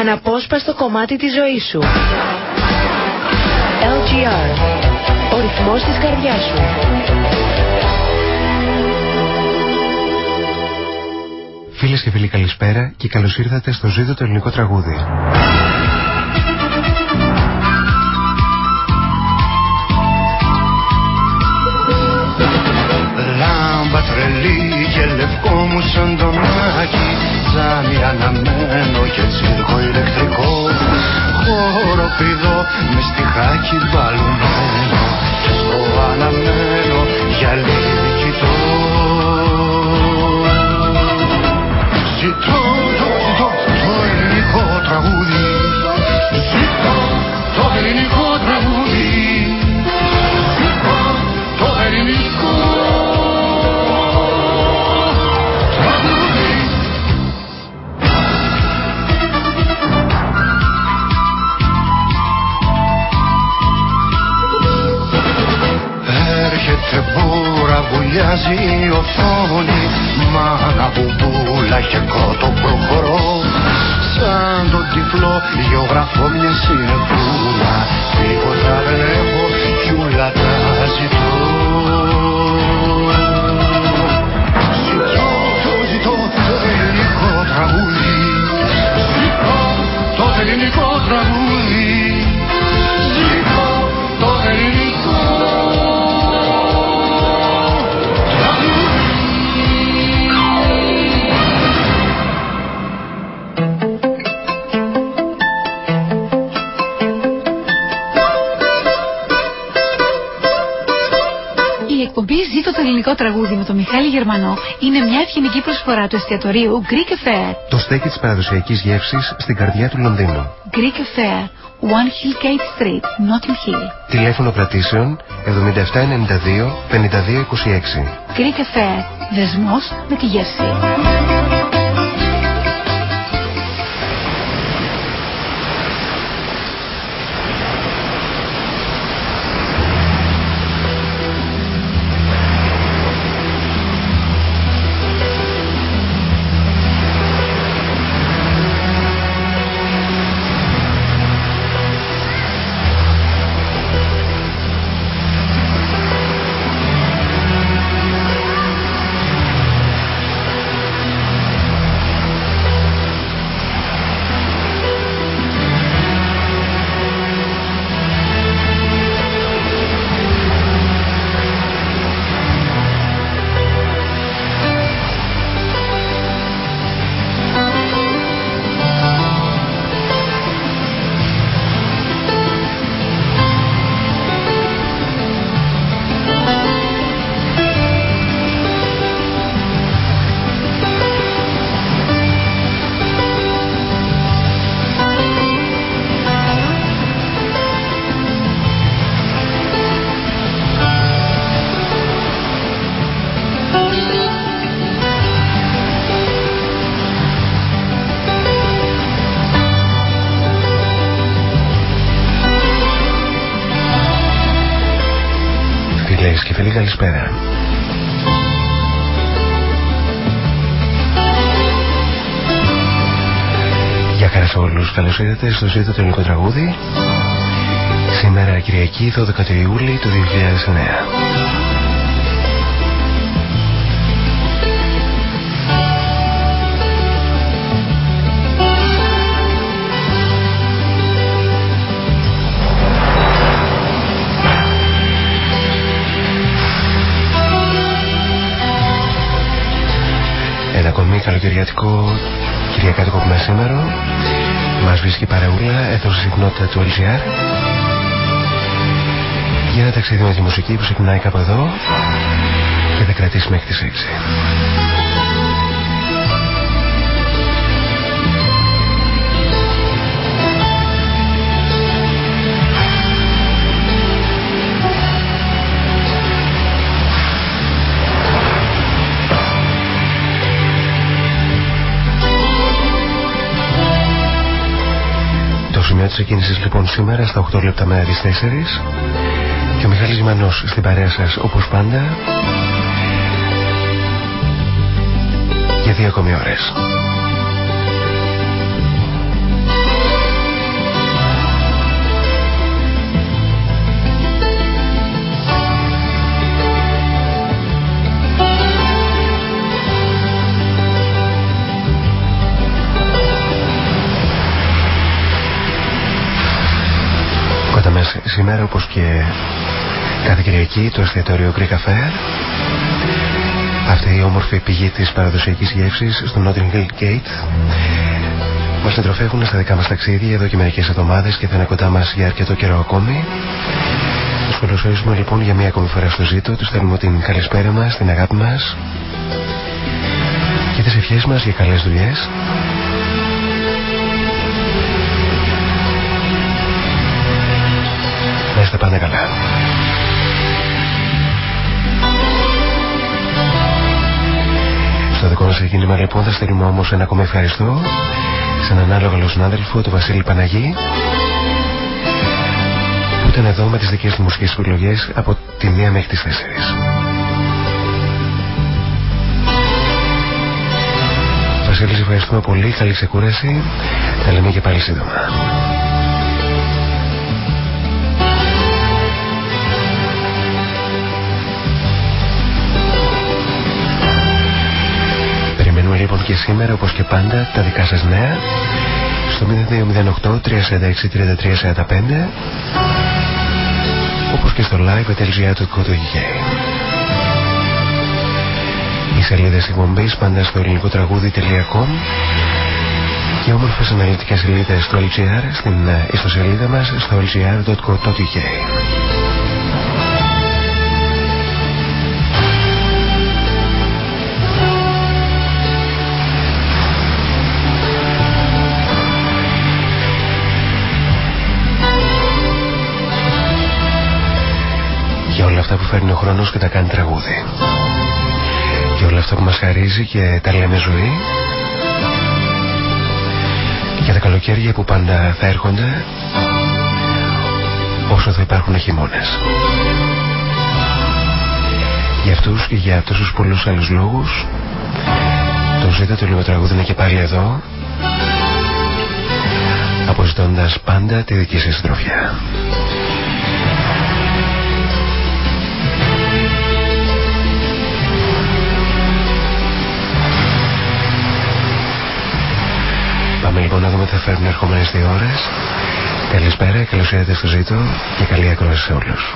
Αναπόσπαστο κομμάτι της ζωής σου. LGR. Ο ρυθμός της καρδιάς σου. Φίλες και φίλοι καλησπέρα και καλώς ήρθατε στο ζήτο το ελληνικό τραγούδι. Λάμπα τρελή και λευκό μου σαν το μάκι Τζάμι αναμένο και τσίρκο ηλεκτρικό. Χοροπηδό με στιχάκι μπαλουμένο Και στο αναμένο γυαλί κοιτώ βουλιάζει η οθόνη Μάνα μπουμπούλα και κότο προχωρώ. Σαν τον τυφλό γεωγραφώ μια συνεπούλα Τίποτα δεν έχω κι ούλα τα ζητώ. Ζητώ, το ζητώ το ελληνικό τραγούδι. Ζητώ το ελληνικό τραγούδι τραγούδι με τον Μιχάλη Γερμανό είναι μια ευγενική προσφορά του εστιατορίου Greek Affair. Το στέκι της παραδοσιακής γεύσης στην καρδιά του Λονδίνου. Greek Affair, One Hill Gate Street, Notting Hill. Τηλέφωνο κρατήσεων 7792 5226. Greek Affair, δεσμός με τη γεύση. Καλησπέρα. Γεια χαράς σε όλους. Καλώς ήρθατε στο ζήτο το ελληνικό τραγούδι. Σήμερα Κυριακή 12 Ιούλη του 2009. Καλοκαιριάτικο κυριακάτικο μεσήμερο μας βρίσκει παρεούλα εδώ στη συχνότητα του LGR για ένα ταξίδι με τη μουσική που ξεκινάει κάπου εδώ και θα κρατήσει μέχρι τις 6. Το σημείο της εκκίνησης λοιπόν σήμερα στα 8 λεπτά μετά τις 4 και ο Μιχάλης Μανός στην παρέα σας όπως πάντα για δύο ακόμη ώρες. Σήμερα όπως και κάθε Κυριακή το εστιατόριο Greek Affair αυτή η όμορφη πηγή της παραδοσιακής γεύσης στο Notting Hill Gate. Μας συντροφεύουν στα δικά μας ταξίδια εδώ και μερικές εβδομάδες και θα είναι κοντά μας για αρκετό καιρό ακόμη. Τους καλωσορίζουμε λοιπόν για μία ακόμη φορά στο ζήτο. Τους θέλουμε την καλησπέρα μας, την αγάπη μας και τις ευχές μας για καλές δουλειές να είστε πάντα καλά Στο δικό μας ξεκίνημα λοιπόν θα στείλουμε όμως ένα ακόμα ευχαριστώ σε έναν άλλο καλό συνάδελφο, τον Βασίλη Παναγή που ήταν εδώ με τις δικές του μουσικές επιλογές από τη μία μέχρι τις τέσσερις. Βασίλη, ευχαριστούμε πολύ. Καλή ξεκούραση. Τα λέμε και πάλι σύντομα. Και σήμερα όπως και πάντα τα δικά σας νέα στο 0208 346 3345 όπως και στο live.gr.co.uk Οι σελίδες εκπομπής πάντα στο ελληνικό τραγούδι.com και όμορφες αναλυτικές σελίδες στο LGR στην ε, ιστοσελίδα μας στο lgr.co.uk αυτά που φέρνει ο χρόνος και τα κάνει τραγούδι. Και όλα αυτά που μας χαρίζει και τα λέμε ζωή. Και τα καλοκαίρια που πάντα θα έρχονται όσο θα υπάρχουν χειμώνες. Για αυτούς και για τόσους πολλούς άλλους λόγους το ζήτα το λίγο τραγούδι είναι και πάλι εδώ αποζητώντας πάντα τη δική σας συντροφιά. Πάμε λοιπόν να δούμε τι θα φέρουν οι ερχόμενες δύο ώρες. Καλησπέρα, καλώς ήρθατε στο ζήτο και καλή ακρόαση σε όλους.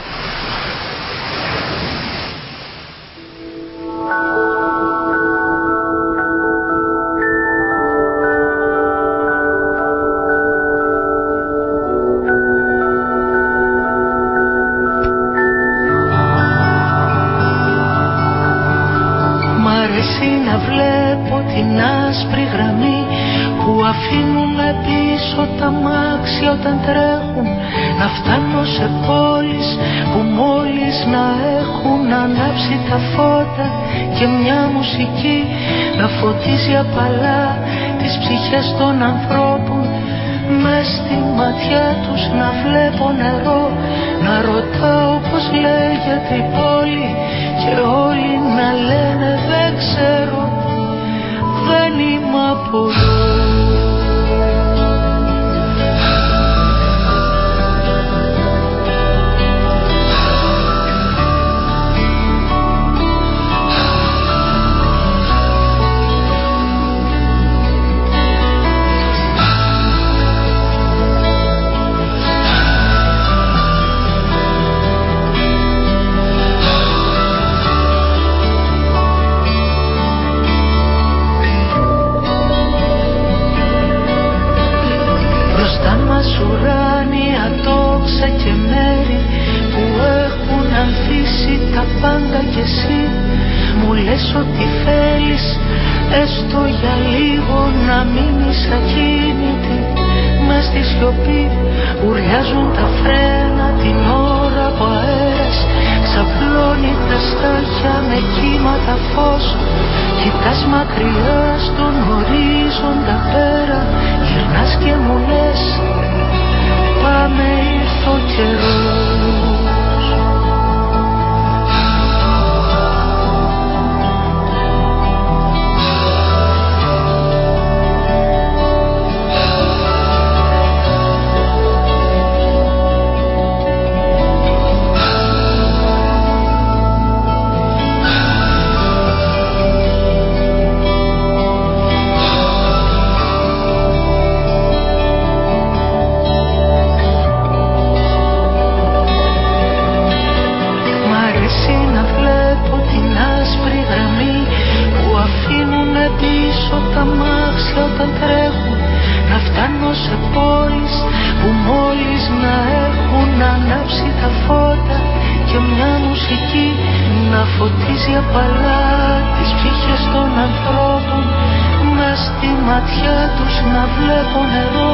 Στη ματιά τους να βλέπω νερό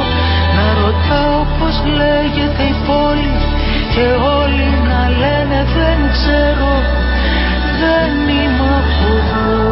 να ρωτάω πως λέγεται η πόλη και όλοι να λένε δεν ξέρω δεν είμαι από εδώ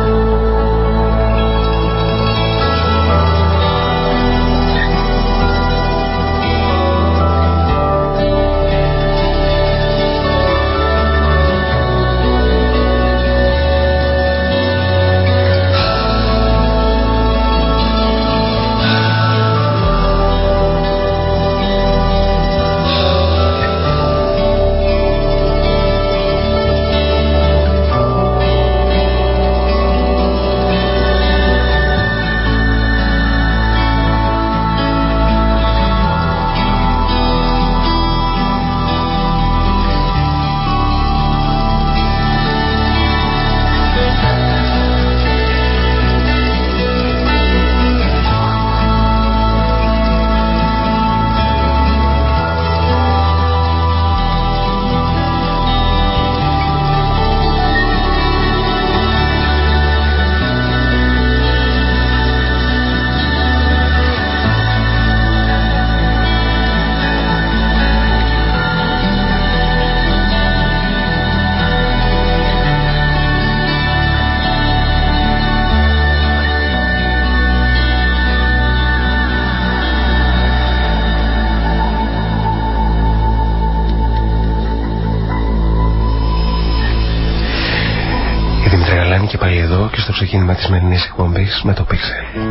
της σημερινής εκπομπής με το Pixel.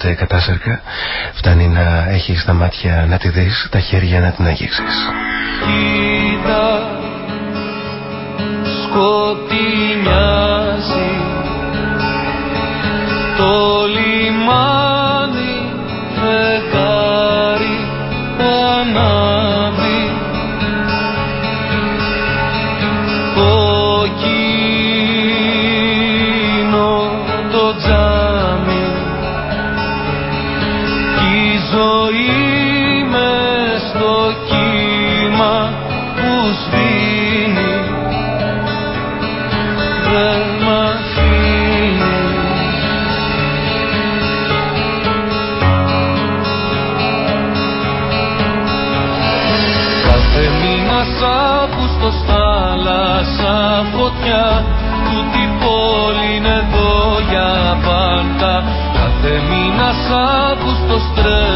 οποιαδήποτε κατάσαρκα φτάνει να έχεις τα μάτια να τη δεις, τα χέρια να την αγγίξεις. ζωή με στο κύμα που σβήνει. Δεν μ' αφήνει Κάθε μήνα σάπουστος θάλασσα φωτιά τούτη πόλη είναι εδώ για πάντα. Κάθε μήνα σάπουστος τρέχει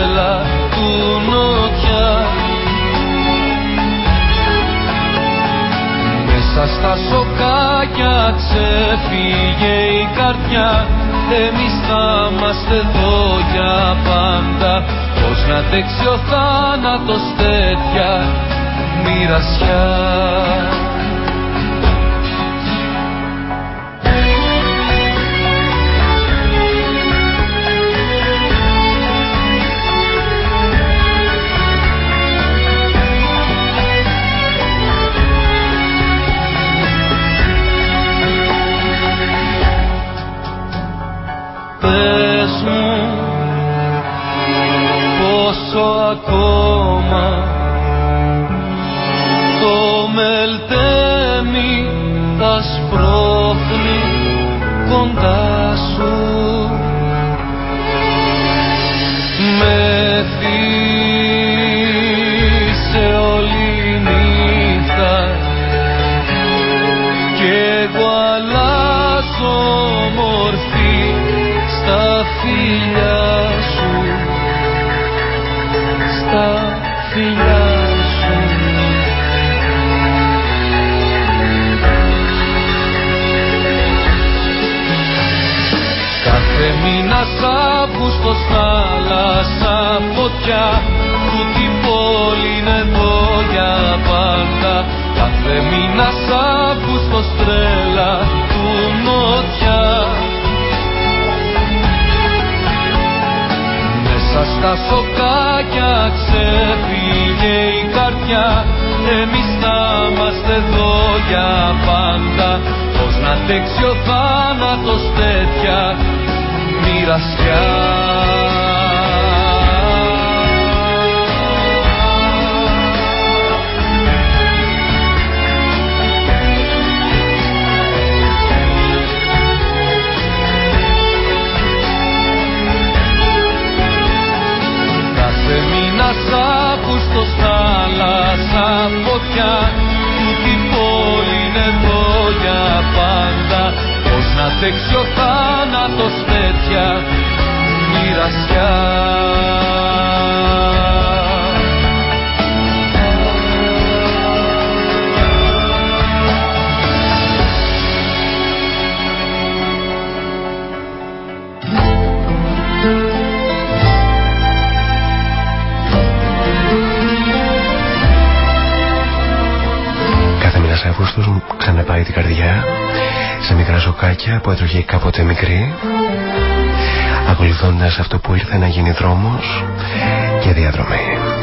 Στα σοκάκια ξέφυγε η καρδιά. Εμείς θα είμαστε εδώ για πάντα. Πώς να αντέξει ο θάνατος τέτοια μοιρασιά. βάφους πως θάλασσα φωτιά που την πόλη είναι εδώ για πάντα. Κάθε μήνα σάπους στο στρέλα του νότια. Μέσα στα σοκάκια ξέφυγε η καρδιά. Εμείς να είμαστε εδώ για πάντα. Πώς να αντέξει ο θάνατος τέτοια; μοιρασιά. Θα σε μείνα θάλασσα φωτιά τούτη πόλη είναι πάντα να τέξει μοιρασιά, μοιρασιά. Κάθε μήνας Αύγουστος μου ξαναπάει την καρδιά μπλοκάκια που έτρωγε κάποτε μικρή ακολουθώντας αυτό που ήρθε να γίνει δρόμος και διαδρομή.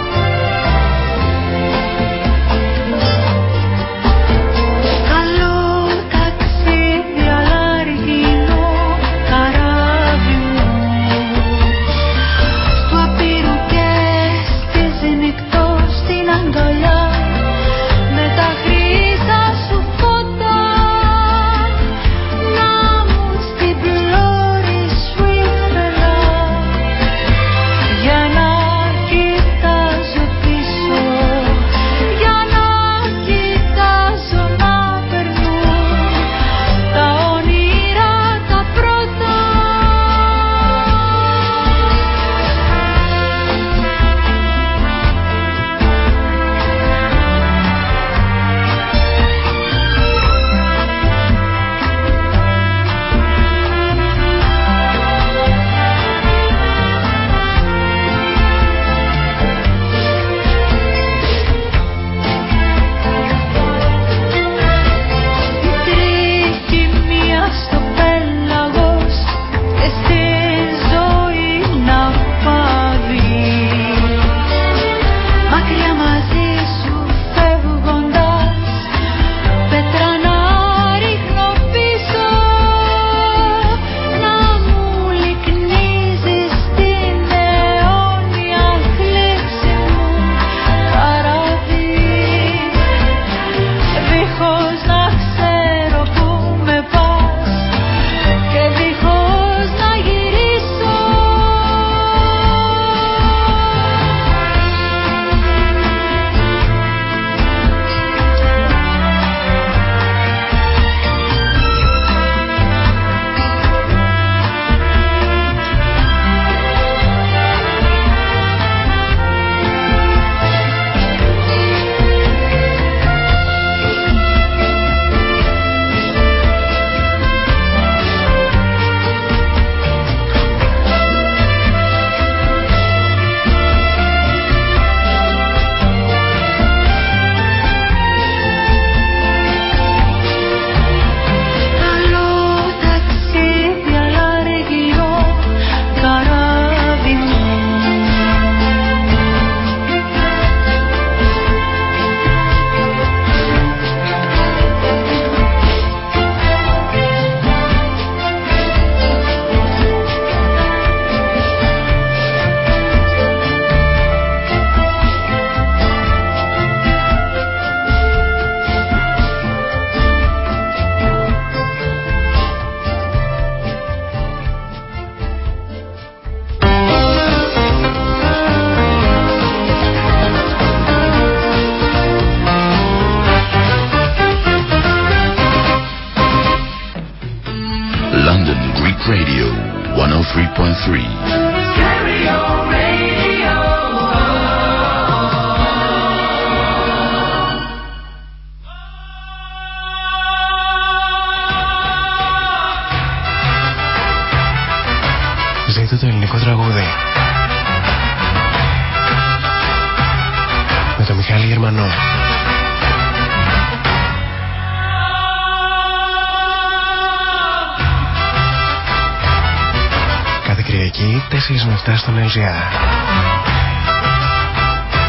7 στον LGR.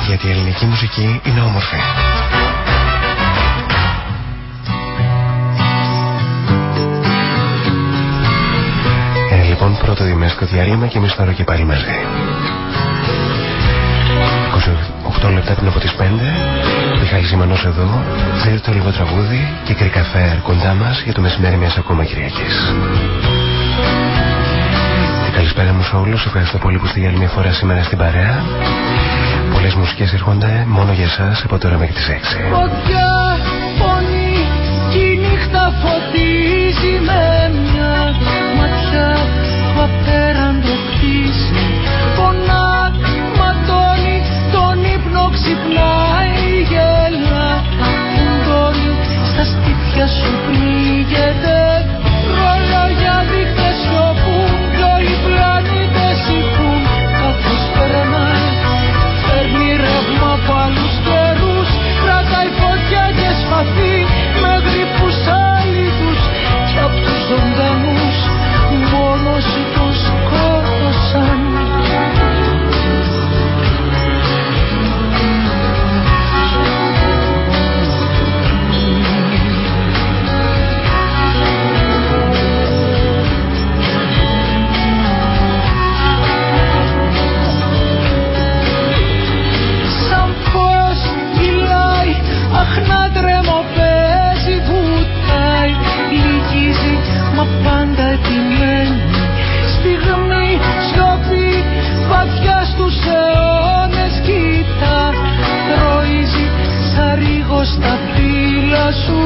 Γιατί η ελληνική μουσική είναι όμορφη. Είναι λοιπόν πρώτο διμέσκο διαρρήμα και εμείς τώρα και πάλι μαζί. 28 λεπτά πριν από τις 5 Μιχάλης Ζημανός εδώ Θέλει το λίγο τραγούδι και κρυκαφέ κοντά μας για το μεσημέρι μιας ακόμα Κυριακής Καλησπέρα μου σε όλους, ευχαριστώ πολύ που είστε για άλλη μια φορά σήμερα στην παρέα. Πολλές μουσικές έρχονται μόνο για εσάς από τώρα μέχρι τις 6. Φωτιά, φωνή, και η νύχτα φωτίζει με μια ματιά που απέραντο κτίσει. Πονά, ματώνει, τον ύπνο ξυπνάει γέλα. Φουντώνει, στα σπίτια σου πνίγεται φωτιά σου.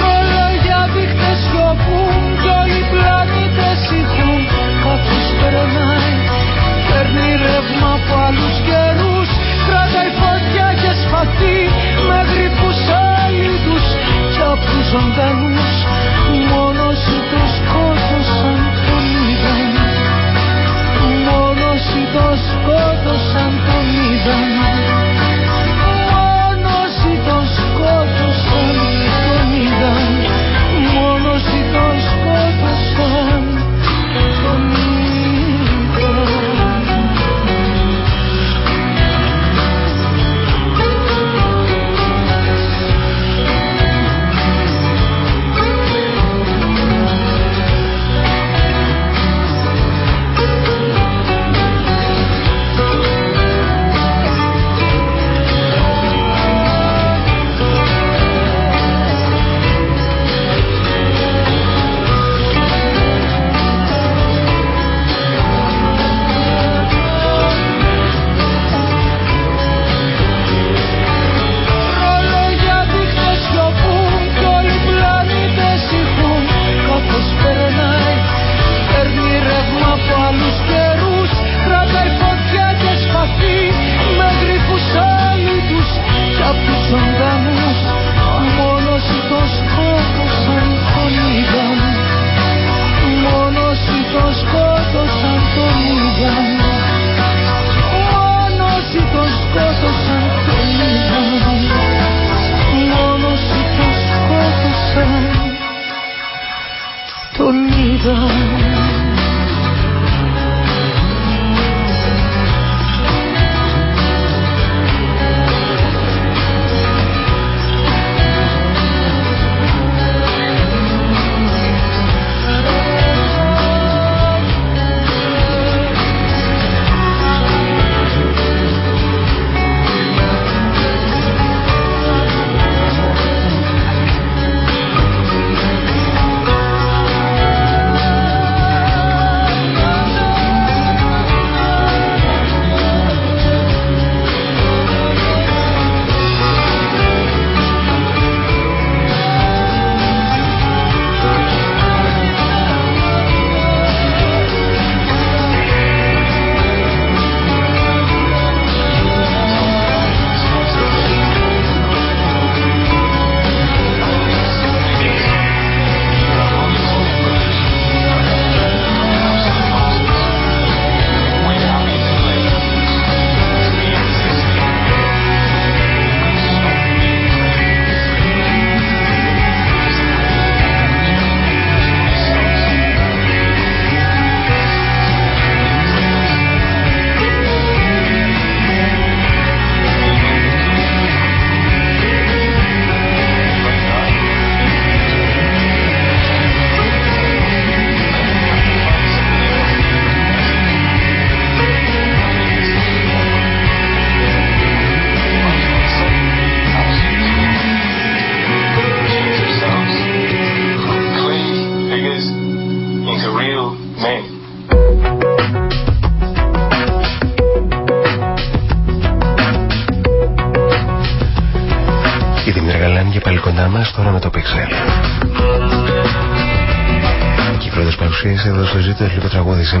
Ρολόγια δείχτες σιωπούν κι όλοι οι πλανήτες ηχούν Καθώς περνάει παίρνει ρεύμα από άλλους καιρούς. Κρατάει φωτιά και σπαθί με γρήπους αλήτους Κι απ' τους ζωντανούς. Μόνο σου το σκότωσαν τον είδαν Μόνο το σκότωσαν τον είδαν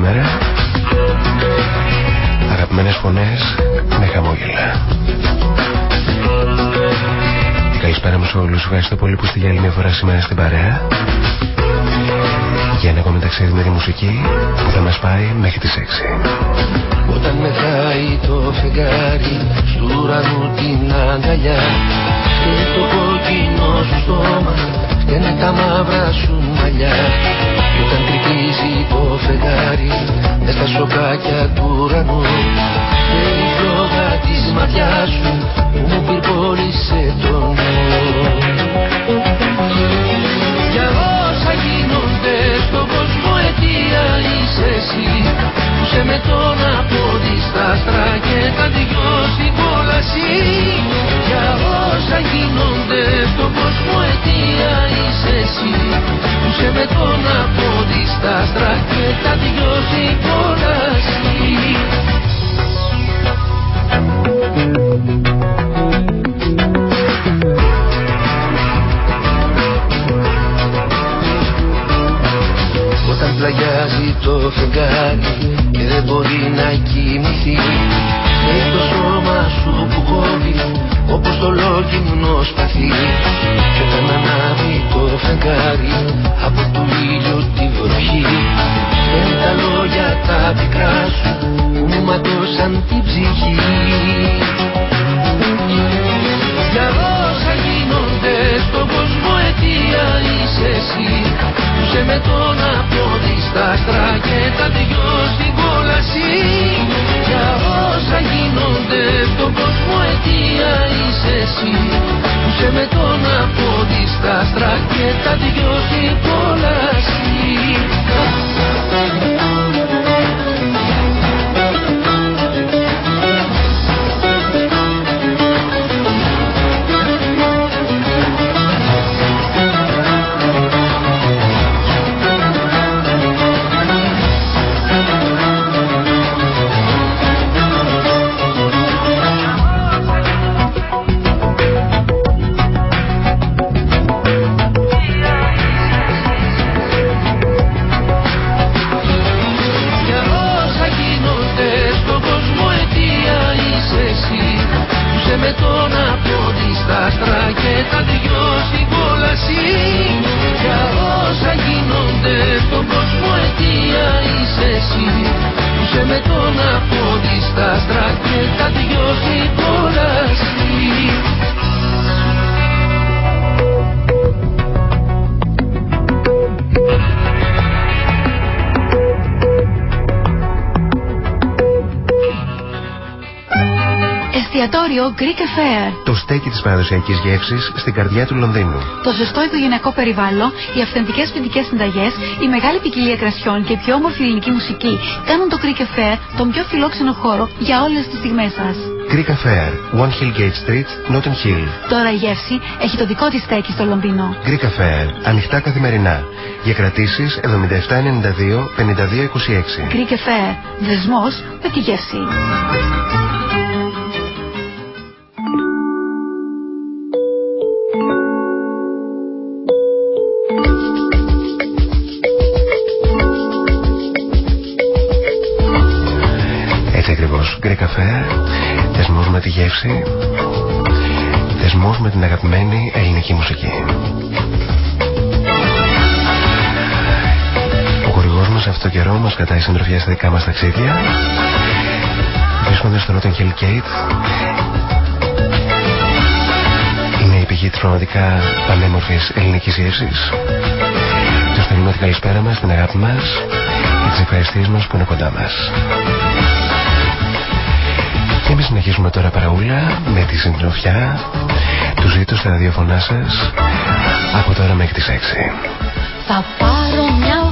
λίγο κόλαση Για όσα γίνονται στον κόσμο αιτία είσαι εσύ. Που σε με τον απόδι στα άστρα και τα δυο στην στέκι της παραδοσιακής γεύσης στην καρδιά του Λονδίνου. Το ζεστό οικογενειακό περιβάλλον, οι αυθεντικές ποινικές συνταγές, η μεγάλη ποικιλία κρασιών και η πιο όμορφη ελληνική μουσική κάνουν το Greek Affair τον πιο φιλόξενο χώρο για όλες τις στιγμές σας. Greek Affair, One Hill Gate Street, Notting Hill. Τώρα η γεύση έχει το δικό της στέκι στο Λονδίνο. Greek Affair, ανοιχτά καθημερινά. Για κρατήσεις 7792 5226. Greek Affair, δεσμός με τη γεύση. Την αγαπημένη ελληνική μουσική. Ο χορηγός μας αυτό το καιρό μας κρατάει συντροφιά στα δικά μας ταξίδια. Βρίσκονται στο Notting Hill Gate. Είναι η πηγή της πραγματικά πανέμορφης ελληνικής γεύσης. Τους στέλνουμε την καλησπέρα μας, την αγάπη μας και τις ευχαριστίες μας που είναι κοντά μας. Και εμείς συνεχίζουμε τώρα παραούλα με τη συντροφιά του ζήτου στα ραδιοφωνά σας από τώρα μέχρι τις 6. Θα πάρω μια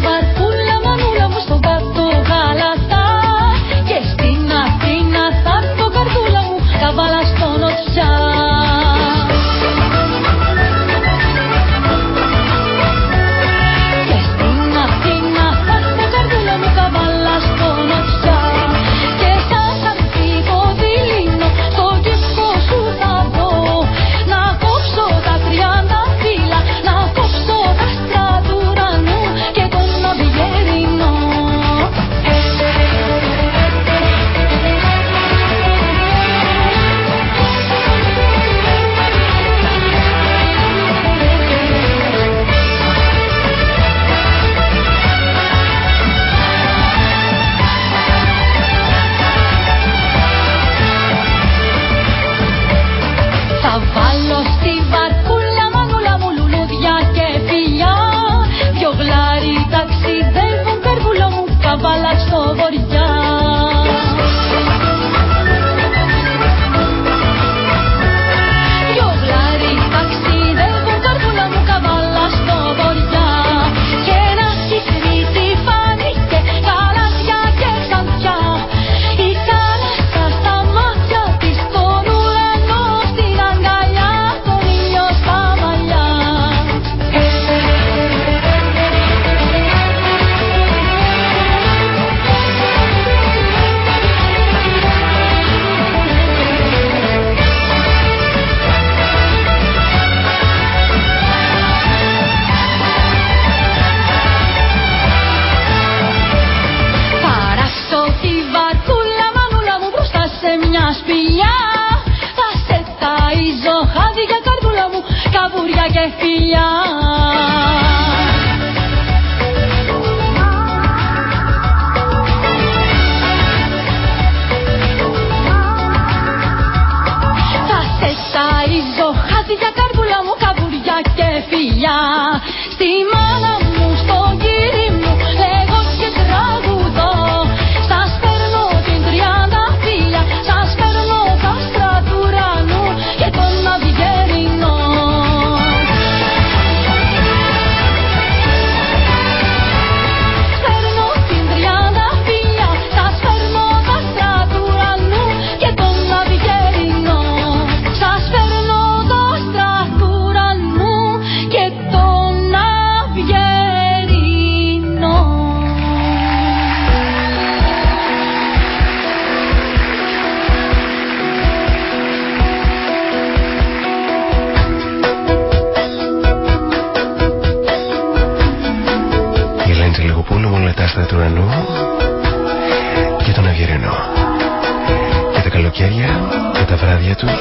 και τα βράδια τους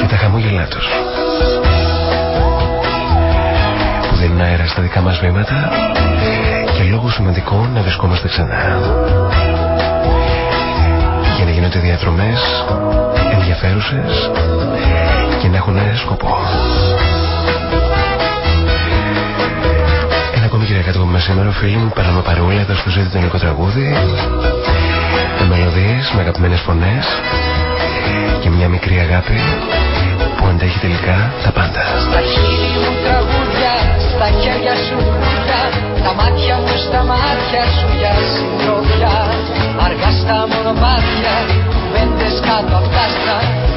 και τα χαμόγελά τους. Που δίνουν αέρα στα δικά μας βήματα και λόγω σημαντικό να βρισκόμαστε ξανά. Για να γίνονται διαδρομές ενδιαφέρουσες και να έχουν ένα σκοπό. Ένα ακόμη και σήμερα φίλοι μου παράμε παρούλα εδώ στο ζήτη του τραγούδι με μελωδίες, με αγαπημένες φωνές και μια μικρή αγάπη που αντέχει τελικά τα πάντα. Στα χείλη μου τραγούδια, στα χέρια σου φρούτια, τα μάτια μου στα μάτια σου για συντροφιά. Αργά στα μονοπάτια, κουβέντες κάτω απ' τα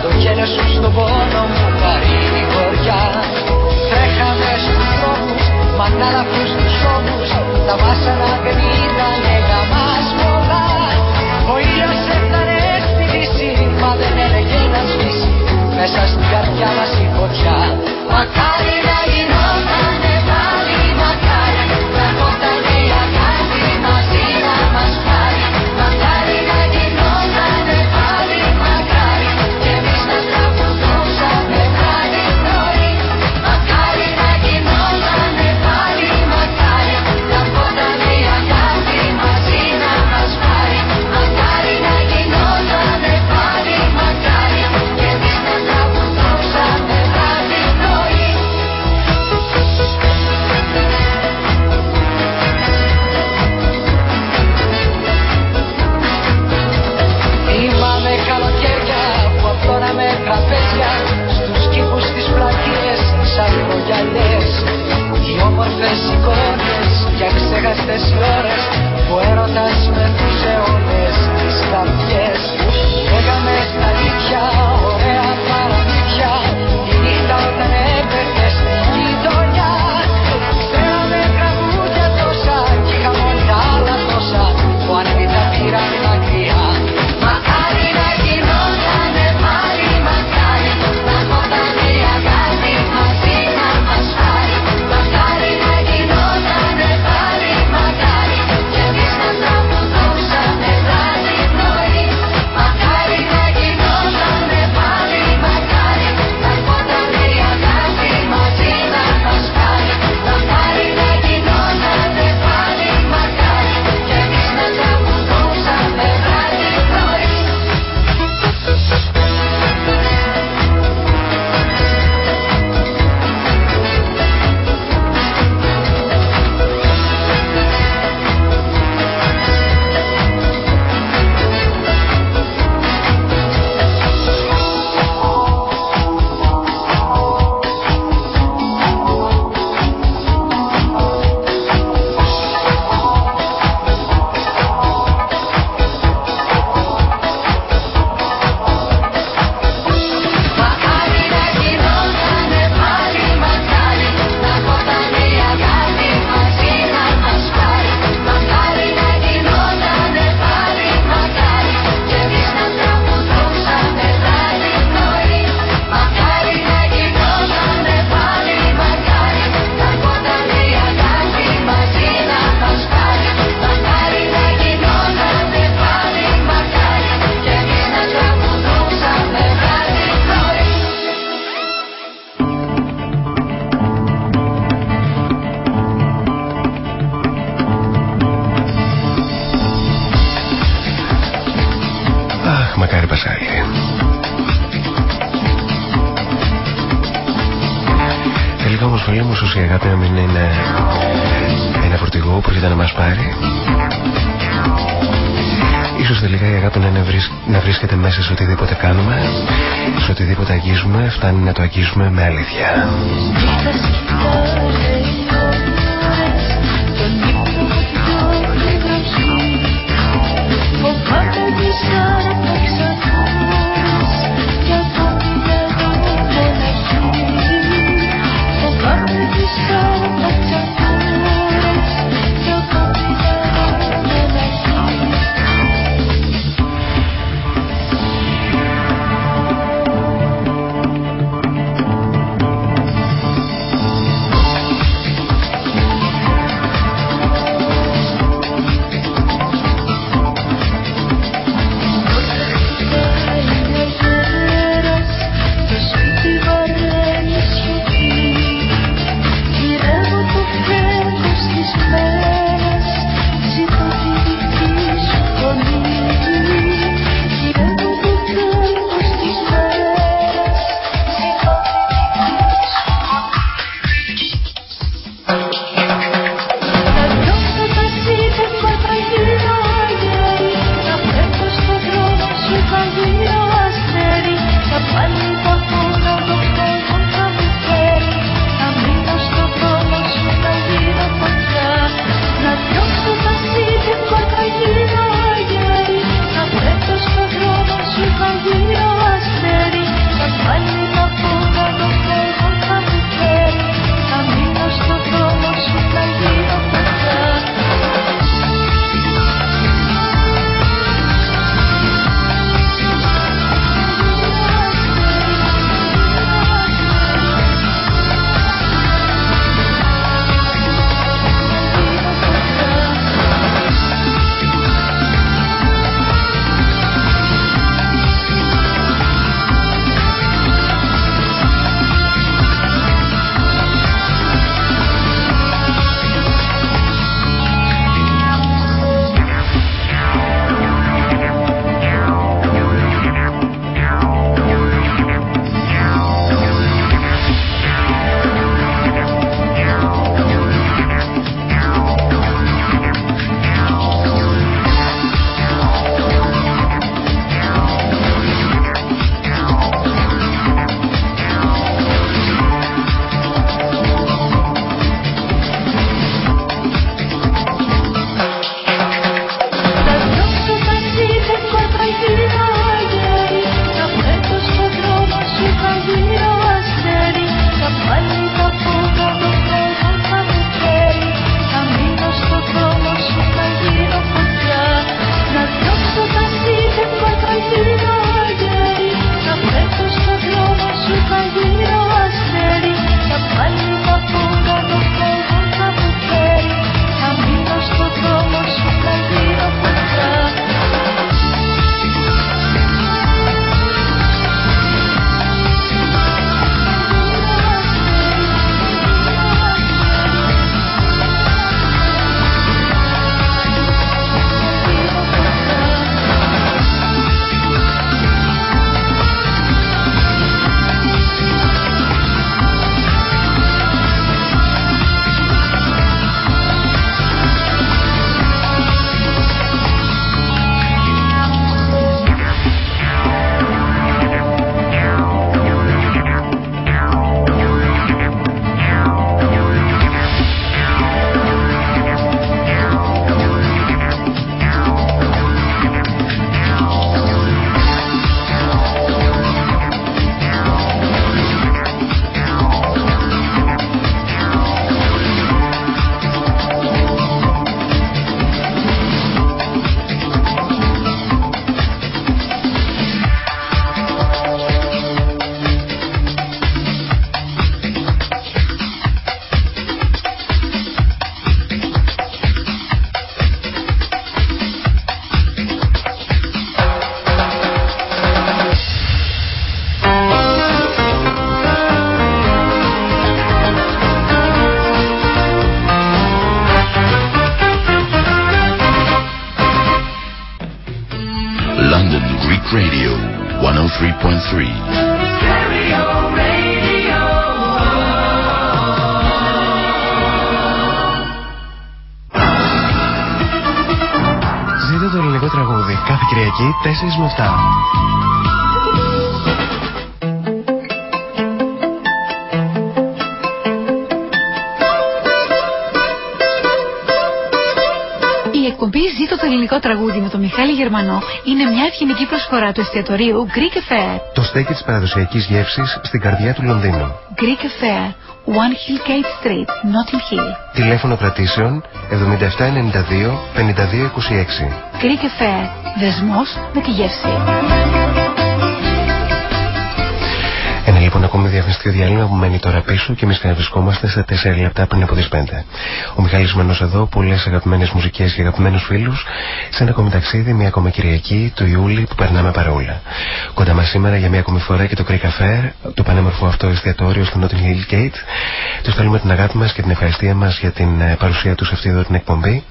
το χέρι σου στον πόνο μου βαρύνει χωριά. Τρέχαμε στους δρόμους, μαντάλαφου στους ώμου, τα βάσανα δεν ήταν για μας πολλά. Ο ήλιος έφτανε δεν έλεγε να σβήσει μέσα στην καρδιά μας η φωτιά. Μακάρι να γίνει ξεχαστές ώρες που έρωτας με τους αιώνες τις καρδιές. Φτάνει να το αγγίζουμε με αλήθεια Κυριακή 4 με 7. Η εκπομπή Ζήτω το ελληνικό τραγούδι με τον Μιχάλη Γερμανό είναι μια ευγενική προσφορά του εστιατορίου Greek Affair. Το στέκι της παραδοσιακής γεύσης στην καρδιά του Λονδίνου. Greek Affair, One Hill Gate Street, Notting Hill. Τηλέφωνο κρατήσεων 7792 5226. Greek Affair, δεσμός με τη γεύση. Ένα λοιπόν ακόμη διαφημιστικό διάλειμμα που μένει τώρα πίσω και εμείς βρισκόμαστε στα 4 λεπτά πριν από τις 5. Ο Μιχάλης Μενός εδώ, πολλές αγαπημένες μουσικές και αγαπημένους φίλους, σε ένα ακόμη ταξίδι, μια ακόμη Κυριακή του Ιούλη που περνάμε παρόλα. Κοντά μας σήμερα για μια ακόμη φορά και το Greek Affair, το πανέμορφο αυτό εστιατόριο στο Notting Hill Gate. Τους στέλνουμε την αγάπη μας και την ευχαριστία μας για την ε, παρουσία τους σε αυτή εδώ την εκπομπή.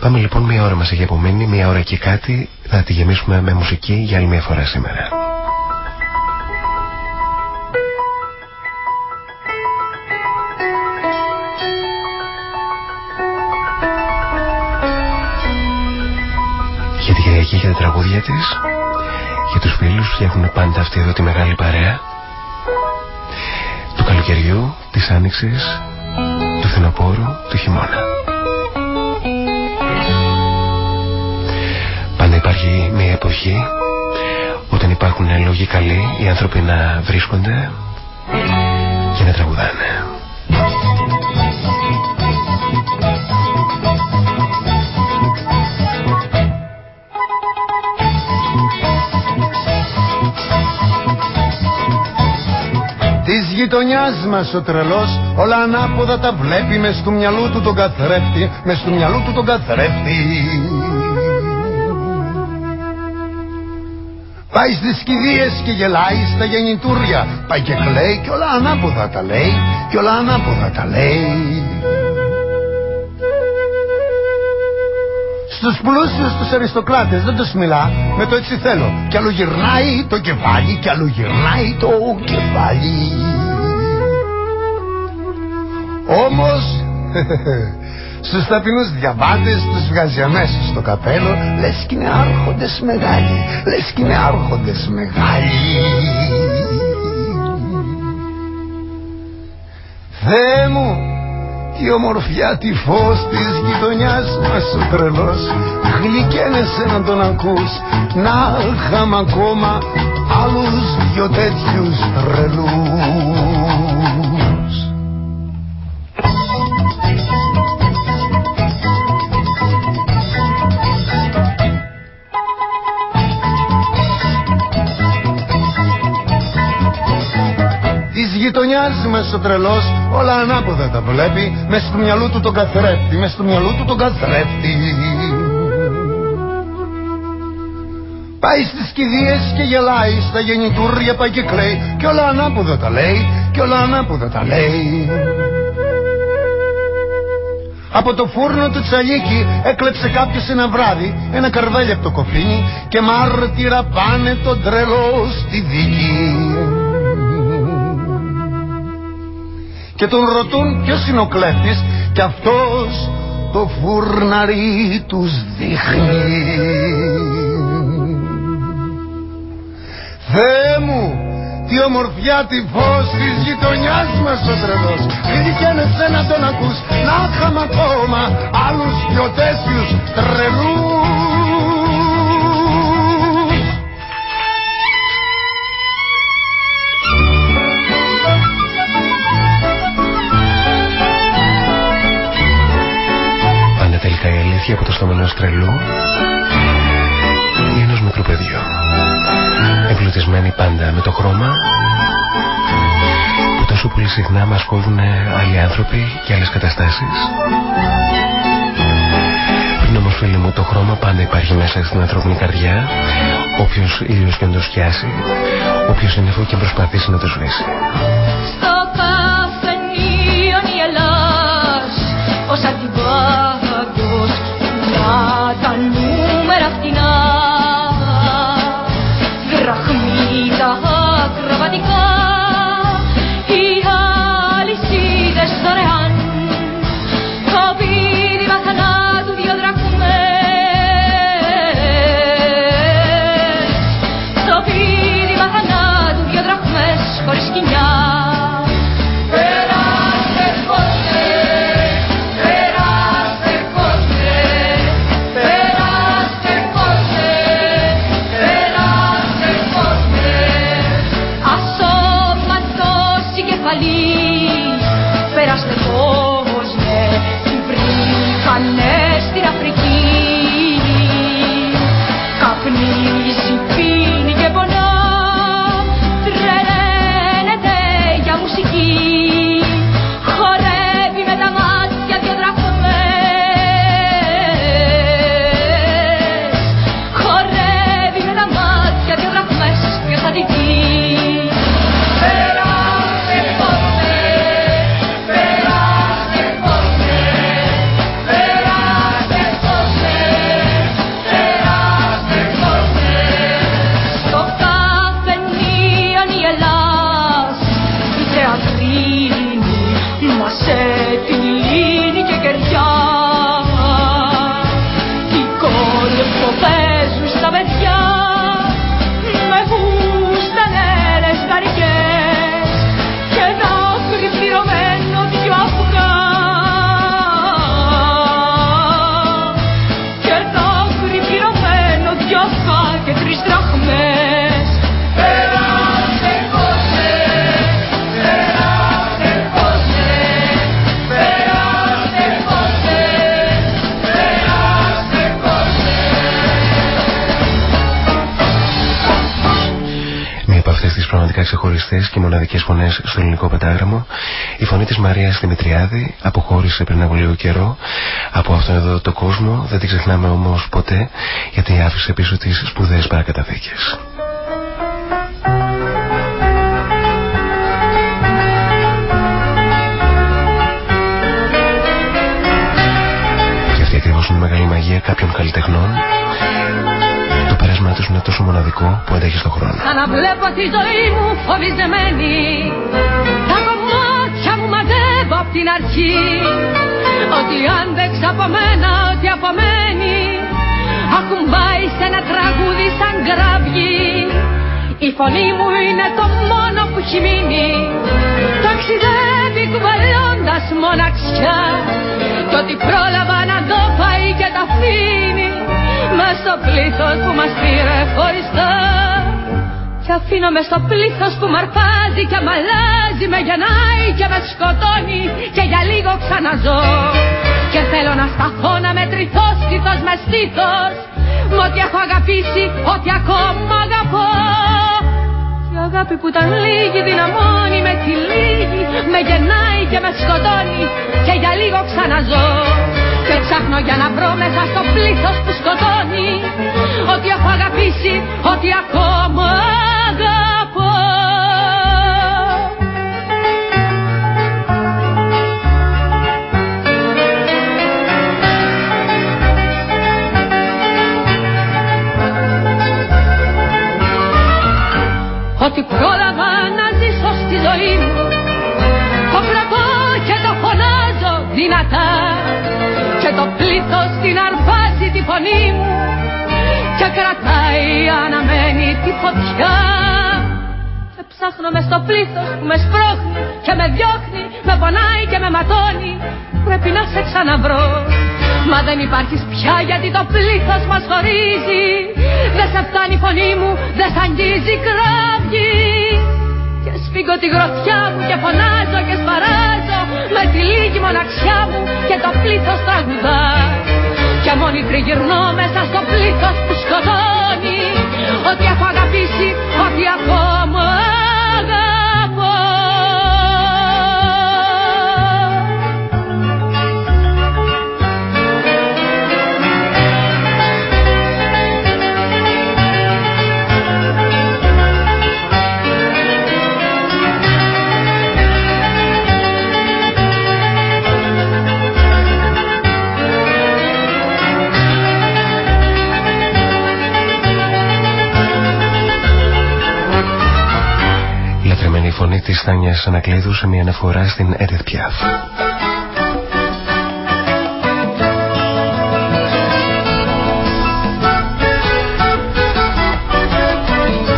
Πάμε λοιπόν, μια ώρα μας έχει απομείνει, μια ώρα και κάτι, θα τη γεμίσουμε με μουσική για άλλη μια φορά σήμερα. για την Κυριακή και τα τραγούδια της για τους φίλους που φτιάχνουν πάντα αυτή εδώ τη μεγάλη παρέα του καλοκαιριού, της άνοιξης του φθινοπόρου, του χειμώνα υπάρχει μια εποχή όταν υπάρχουν λόγοι καλοί οι άνθρωποι να βρίσκονται και να τραγουδάνε. Της γειτονιάς μας ο τρελός όλα ανάποδα τα βλέπει μες του μυαλού του τον καθρέφτη μες του μυαλού του τον καθρέφτη Πάει στις κηδείες και γελάει στα γεννητούρια. Πάει και κλαίει και όλα ανάποδα τα λέει Και όλα ανάποδα τα λέει. Στους πλούσιους τους αριστοκράτες δεν τους μιλά με το έτσι θέλω. Κι αλλού γυρνάει το κεφάλι Κι αλλού γυρνάει το κεφάλι. Όμως Στους ταπεινούς διαβάτες τους βγάζει αμέσως στο καπέλο Λες κι είναι άρχοντες μεγάλοι Λες κι είναι άρχοντες μεγάλοι. Θεέ μου τι ομορφιά τη φως της γειτονιάς μας ο τρελός Γλυκαίνεσαι να τον ακούς Να είχαμε ακόμα άλλους δυο τέτοιους τρελούς ο τρελός όλα ανάποδα τα βλέπει. Μες του μυαλού του τον καθρέφτη μες του μυαλού του τον καθρέφτη. Πάει στις κηδείες και γελάει στα γεννητούρια πάει και κλαίει. Και όλα ανάποδα τα λέει και όλα ανάποδα τα λέει. Από το φούρνο του τσαλίκι έκλεψε κάποιος ένα βράδυ ένα καρβέλι από το κοφίνι και μάρτυρα πάνε τον τρελό στη δίκη και τον ρωτούν ποιος είναι ο κλέφτης και αυτός το φουρναρί τους δείχνει. Θεέ μου, τι ομορφιά τη φως της γειτονιάς μας ο τρελός Γλυκένεσαι να τον ακούς, να είχαμε ακόμα άλλους δυο τέτοιους τρελούς αλήθεια από το στόμα ενός τρελού ή ενός μικρού παιδιού. Εμπλουτισμένη πάντα με το χρώμα που τόσο πολύ συχνά μας κόβουν άλλοι άνθρωποι και άλλες καταστάσεις. Πριν όμως φίλοι μου το χρώμα πάντα υπάρχει μέσα στην ανθρώπινη καρδιά όποιος ήλιος και να το σκιάσει όποιος είναι και προσπαθήσει να το σβήσει. Στο καφενείο η Ελλάς ως πραγματικά ξεχωριστέ και μοναδικές φωνές στο ελληνικό πετάγραμμο. Η φωνή της Μαρίας Δημητριάδη αποχώρησε πριν από λίγο καιρό από αυτόν εδώ το κόσμο. Δεν την ξεχνάμε όμως ποτέ γιατί άφησε πίσω τι σπουδαίες παρακαταθήκες. Και αυτή ακριβώς είναι η μεγάλη μαγεία κάποιων καλλιτεχνών πέρασμά τους είναι τόσο μοναδικό που αντέχει στον χρόνο. Αναβλέπω τη ζωή μου φοβισμένη. Τα κομμάτια μου μαζεύω από την αρχή. Ότι άντεξα από μένα, ότι απομένει Ακουμπάει σε ένα τραγούδι σαν γραβγή. Η φωνή μου είναι το μόνο που έχει μείνει. Ταξιδεύει κουβαλώντας μοναξιά. Κι ό,τι πρόλαβα να το πάει και τα αφήνει Μες στο πλήθος που μας πήρε χωριστά. Κι αφήνω μες στο πλήθος που μ' αρπάζει και μ' αλλάζει Με γεννάει και με σκοτώνει και για λίγο ξαναζώ. Και θέλω να σταθώ να μετρηθώ στήθος με στήθος Μ' ό,τι έχω αγαπήσει, ό,τι ακόμα αγαπώ. Η αγάπη που ήταν λίγη δυναμώνει με τη λίγη Με γεννάει και με σκοτώνει και για λίγο ξαναζώ Και ψάχνω για να βρω μέσα στο πλήθος που σκοτώνει. Ότι έχω αγαπήσει, ότι ακόμα αγαπώ. Ότι πρόλαβα να ζήσω στη ζωή μου Το κρατώ και το φωνάζω δυνατά τη φωνή μου Και κρατάει αναμένη τη φωτιά. Και ψάχνω μες στο πλήθος που με σπρώχνει Και με διώχνει, με πονάει και με ματώνει. Πρέπει να σε ξαναβρω Μα δεν υπάρχεις πια γιατί το πλήθος μας χωρίζει. Δεν σε φτάνει η φωνή μου, δεν σ' αγγίζει κραυγή. Και σφίγγω τη γροθιά μου και φωνάζω και σπαράζω Με τη λίγη μοναξιά μου και το πλήθος τραγουδά Και μόνη τριγυρνώ μέσα στο πλήθος που σκοτώνει. Ότι έχω αγαπήσει, ότι ακόμα φωνή της Τάνιας Ανακλείδου σε μια αναφορά στην Edith Piaf.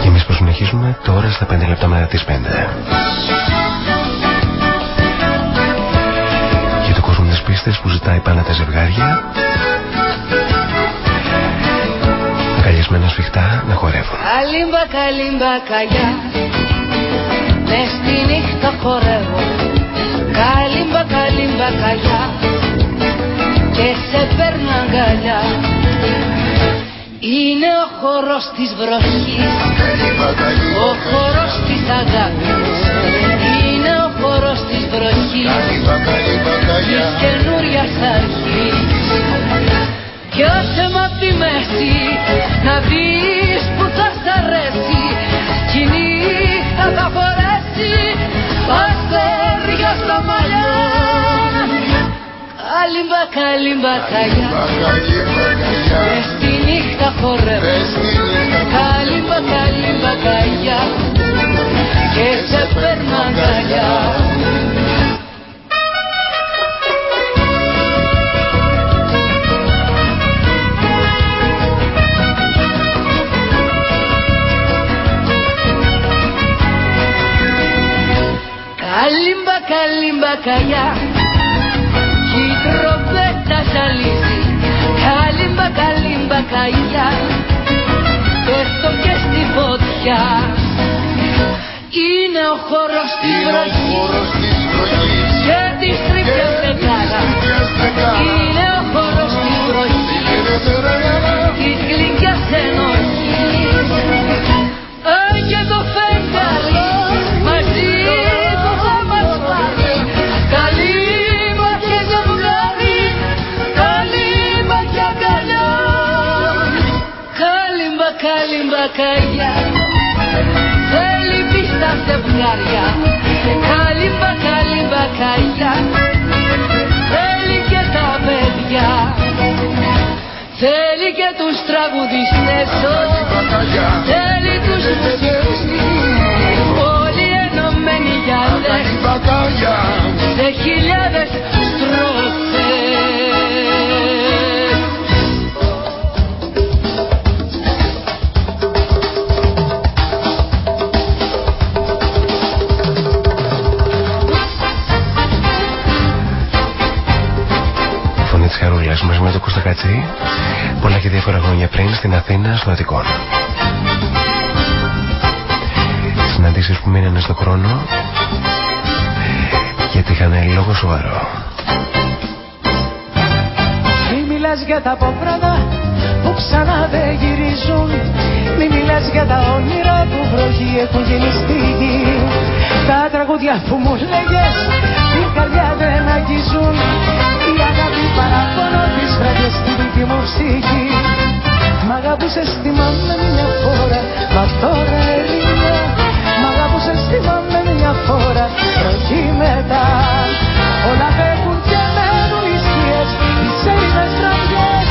Και εμείς προσυνεχίζουμε τώρα στα 5 λεπτά μετά τις 5. Για το κόσμο της πίστης που ζητάει πάνω τα ζευγάρια αγκαλιασμένα σφιχτά να χορεύουν. Καλύμπα, καλύμπα, καλιά Μες στη νύχτα χορεύω. Καλύμπα, καλύμπα, καλιά. Και σε παίρνω αγκαλιά. Είναι ο χορός της βροχής. Ο χορός της αγάπης. Είναι ο χορός της βροχής. Της καινούριας αρχής. Πιάσε μ' απ' τη μέση Να δεις που θα σ' αρέσει Κι η νύχτα θα φορέσει Αστέρια στα μαλλιά. Καλύμπα, καλύμπα, καλιά Μες στη νύχτα χορεύω Καλύμπα, καλύμπα, καλιά Και σε παίρνω αγκαλιά Καλύμπα, καλύμπα, καλιά. Κι η τροπέτα ζαλίζει Καλύμπα, καλύμπα, καλιά. Πέφτω και στη φωτιά. Είναι ο χώρος της βροχής. Και της τρίπιας δεκάρα Είναι ο χώρος της βροχής. Της γλυκιάς ενοχής μπακάλι μπακαλιά Θέλει πίστα ζευγάρια Καλή μπακάλι μπακαλιά Θέλει και τα παιδιά. Θέλει και τους τραγουδιστές Θέλει τους μουσικούς Όλοι ενωμένοι για Σε χιλιάδες Κατσί πολλά και διάφορα χρόνια πριν στην Αθήνα στο Αττικό. Συναντήσεις που μείνανε στο χρόνο γιατί είχαν λόγο σοβαρό. Μη μιλάς για τα πόβρανα που ξανά δεν γυρίζουν Μη μιλάς για τα όνειρα που βροχή έχουν γίνει στη γη Τα τραγούδια που μου λέγες την καρδιά δεν αγγίζουν Η αγάπη παράπονο της βραδιές στη δική μου ψυχή. Μ' αγαπούσες θυμάμαι μια φορά Μα τώρα ερήνια Μ' αγαπούσες θυμάμαι μια φορά Προχή μετά. Όλα φεύγουν και μένουν οι σκιές Τις έρημες βραδιές.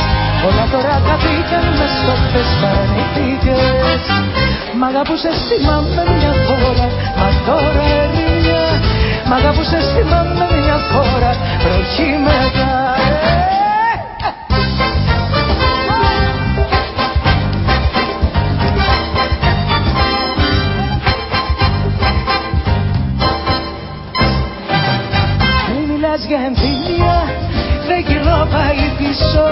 Όλα τώρα καθήκαν μες στόπες παρανηθήκες. Μ' αγαπούσες θυμάμαι μια φορά Μα τώρα ερήνια Μ' αγαπούσες θυμάμαι μια φορά Προχή μετά για εμφύλια δεν γυρνώ πάει πίσω.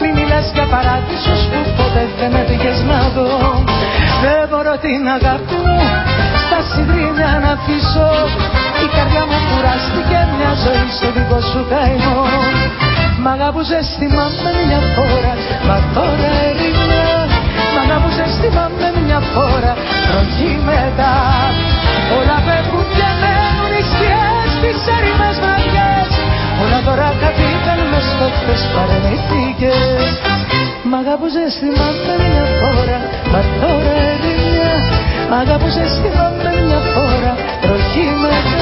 Μη μιλάς για παράδεισος που ποτέ δεν έτυχες να δω. Δεν μπορώ την αγάπη μου στα συντρίμια να αφήσω. Η καρδιά μου κουράστηκε μια ζωή στο δικό σου καημό. Μ' αγάπουσες θυμάμαι μια φορά Μα τώρα ερήμια Μ' αγάπουσες θυμάμαι μια φορά Τροχή μετά. Όλα φεύγουν και μένουν οι σκιές Τις έρημες Όλα τώρα καθήκαν με στόπες παρενηθήκες Μ' αγάπουσες θυμάμαι μια φορά Μα τώρα ερήμια Μ' αγάπουσες θυμάμαι μια φορά Τροχή μετά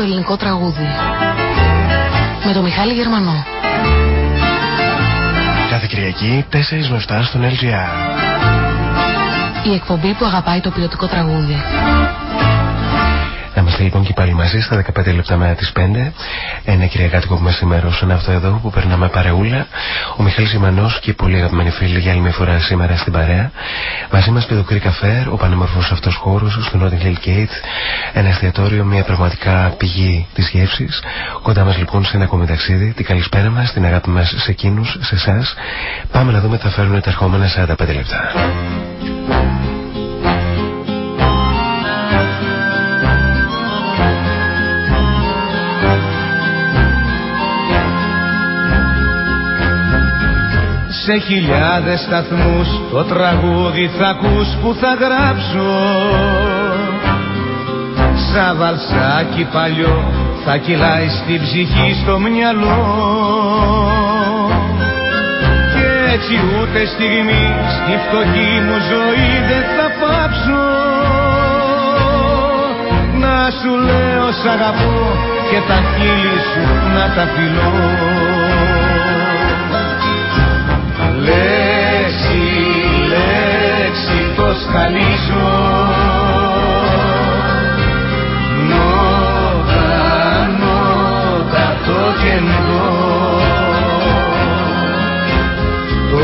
το ελληνικό τραγούδι. Με τον Μιχάλη Γερμανό. Κάθε Κυριακή 4 με 7 στον LGR. Η εκπομπή που αγαπάει το ποιοτικό τραγούδι. Να είμαστε λοιπόν και πάλι μαζί στα 15 λεπτά μέρα τις 5 Ένα κυριακάτικο μεσημέρι σαν αυτό εδώ που περνάμε παρεούλα Ο Μιχάλης Ιμανός και οι πολύ αγαπημένοι φίλοι για άλλη μια φορά σήμερα στην παρέα Μαζί μας το Greek Affair, ο πανέμορφος αυτός χώρος στο Notting Hill Gate. Ένα εστιατόριο, μια πραγματικά πηγή της γεύσης. Κοντά μας λοιπόν σε ένα ακόμη ταξίδι. Την καλησπέρα μας, την αγάπη μας σε εκείνους, σε εσάς. Πάμε να δούμε τι θα φέρουν τα ερχόμενα 45 λεπτά. Σε χιλιάδες σταθμούς το τραγούδι θα ακούς που θα γράψω. Σαν βαλσάκι παλιό θα κυλάει στην ψυχή στο μυαλό. Και έτσι ούτε στιγμή στη φτωχή μου ζωή δεν θα πάψω. Να σου λέω σ' αγαπώ και τα χείλη σου να τα φιλώ σκαλίζω Νότα, νότα το κενό. Το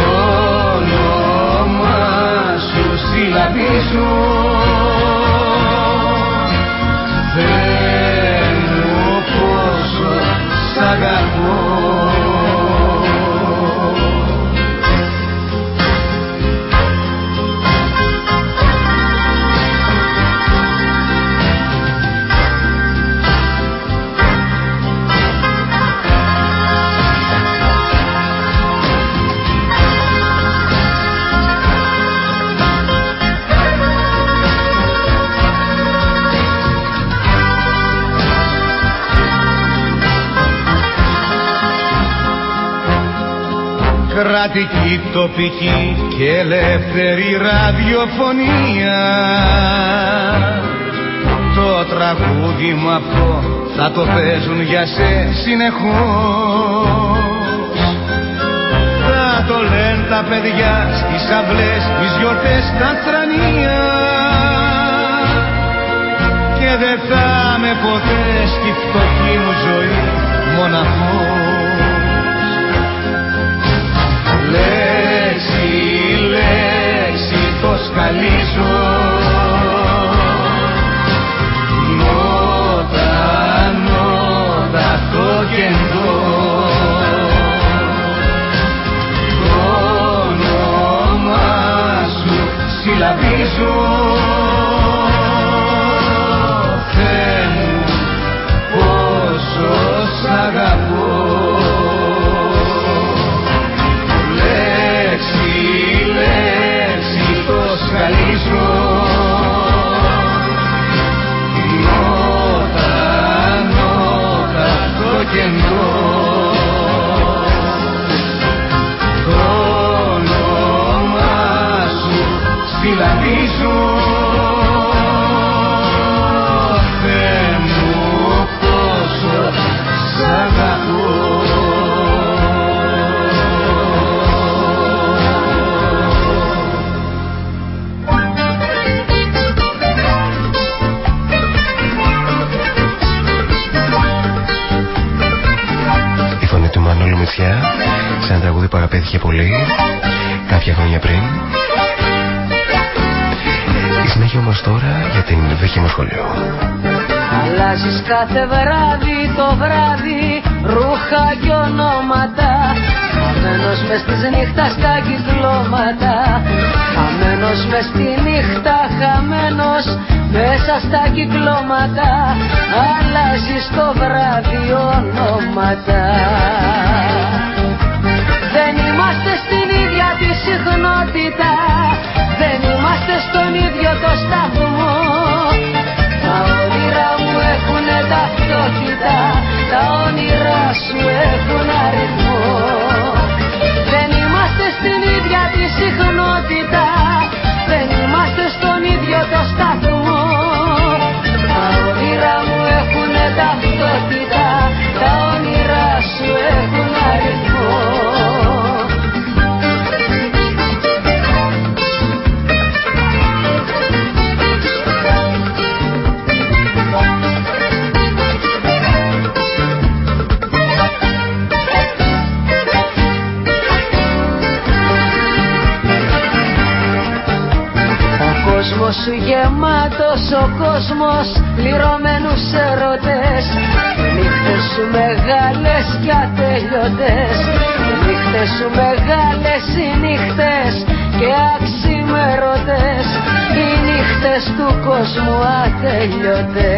όνομα σου συλλαβίζω Θεέ μου πόσο σ' αγαπώ κρατική, τοπική και ελεύθερη ραδιοφωνία. Το τραγούδι μου αυτό θα το παίζουν για σε συνεχώς. Θα το λένε τα παιδιά στις αυλές, τις γιορτές, τα θρανία. Και δεν θα με ποτέ στη φτωχή μου ζωή μοναχός Λέξη, λέξη το σκαλίζω Νότα, νότα το κεντό Το όνομα σου συλλαβίζω το κάθε βράδυ το βράδυ ρούχα και ονόματα. Χαμένος μες της νύχτας τα κυκλώματα. Χαμένος μες στη νύχτα, χαμένος μέσα στα κυκλώματα. Αλλάζεις το βράδυ ονόματα. Δεν είμαστε στην ίδια τη συχνότητα. Δεν είμαστε στον ίδιο το σταθμό κόσμου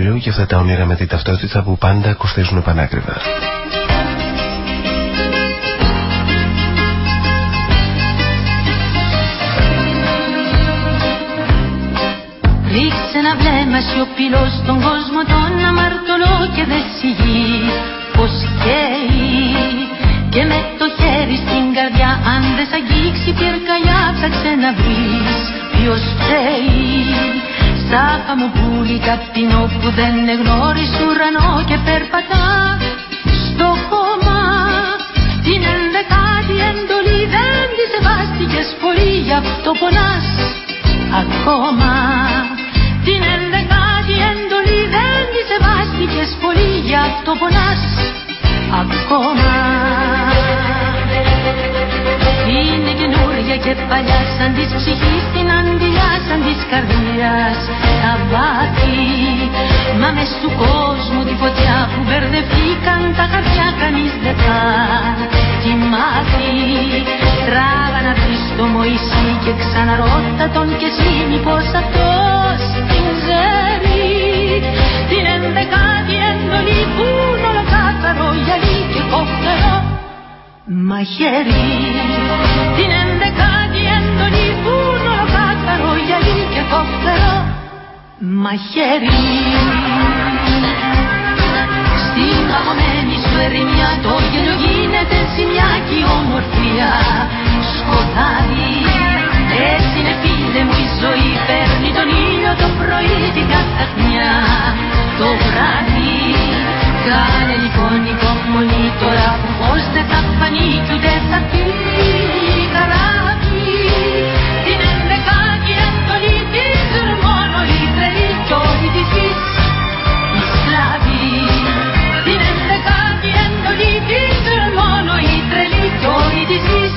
της Βίκης Μοσχολιού και αυτά τα όνειρα με την ταυτότητα που πάντα κοστίζουν πανάκριβα. ένα βλέμμα σιωπηλός στον κόσμο τον αμαρτωλό και δεν σιγεί πως καίει και με το χέρι στην καρδιά αν δεν σ' αγγίξει πυρκαλιά ψάξε να βρεις ποιος φταίει Σάφα μου πουλί ταπεινό που δεν εγνώρισε ουρανό και περπατά στο χώμα. Την ενδεκάτη εντολή δεν τη σεβάστηκες πολύ γι' αυτό πονάς ακόμα. Την ενδεκάτη εντολή δεν τη σεβάστηκες πολύ γι' αυτό πονάς ακόμα. Είναι καινούρια και παλιά σαν της ψυχής μπερδευτήκαν τα χαρτιά κανείς δεν θα τη μάθει Τράβα να βρεις το Μωυσή και ξαναρώτα τον και εσύ μήπως αυτός την ξέρει. Την ενδεκάτη εντολή που είναι ολοκάθαρο γυαλί και κόφτερο μαχαίρι. Την ενδεκάτη εντολή που είναι ολοκάθαρο γυαλί και κόφτερο μαχαίρι Κάνε λοιπόν υπομονή τώρα που πως δεν θα φανεί κι ούτε θα φύγει καράβι Την ενδεκάτη εντολή της μόνο η τρελή κι όλη της γης η σκλάβη Την ενδεκάτη εντολή της μόνο η τρελή κι όλη της γης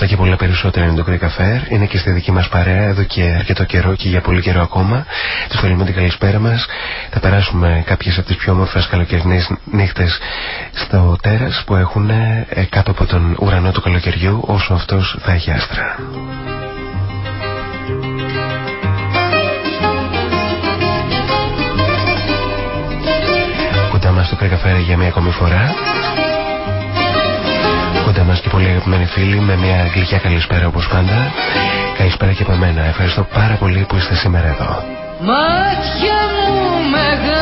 Όλα αυτά και πολλά περισσότερα είναι το Greek Affair. Είναι και στη δική μας παρέα εδώ και αρκετό καιρό και για πολύ καιρό ακόμα. Τους θέλουμε την καλησπέρα μας. Θα περάσουμε κάποιες από τις πιο όμορφες καλοκαιρινές νύχτες στο τέρας που έχουν ε, κάτω από τον ουρανό του καλοκαιριού όσο αυτός θα έχει άστρα. Κοντά μας το Greek Affair για μια ακόμη φορά κοντά μας και πολύ αγαπημένοι φίλοι με μια γλυκιά καλησπέρα όπως πάντα. Καλησπέρα και από μένα. Ευχαριστώ πάρα πολύ που είστε σήμερα εδώ. Μάτια μου μεγάλα,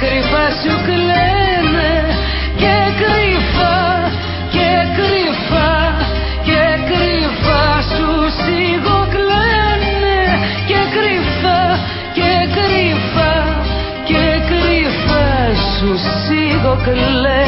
κρυφά σου κλαίνε και κρυφά και κρυφά και κρυφά σου σιγοκλαίνε και κρυφά και κρυφά και κρυφά σου σιγοκλαίνε.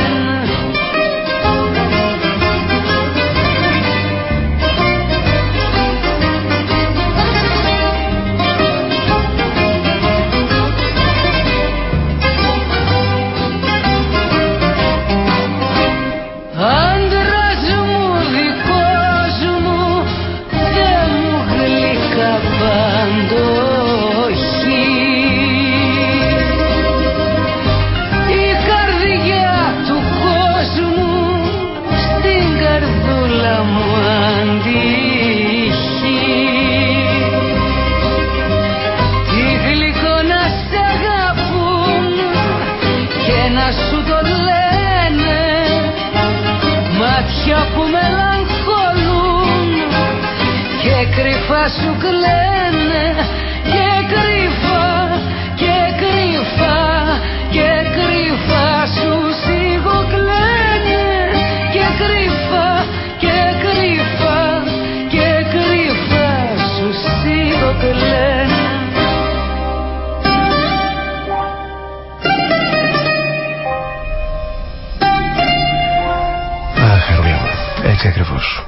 Αχ, έτσι ακριβώς.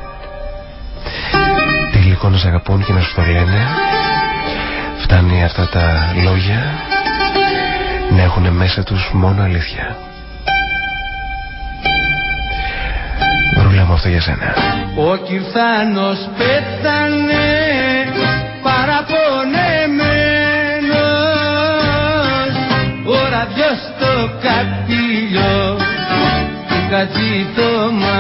Να σε αγαπούν και να σου το λένε. Φτάνει αυτά τα λόγια να έχουν μέσα τους μόνο αλήθεια. Ρούλα μου αυτό για σένα. Ο Κυρθάνος πέθανε παραπονεμένος. Ο ραδιός στο καπήλιο του κατζήτωμα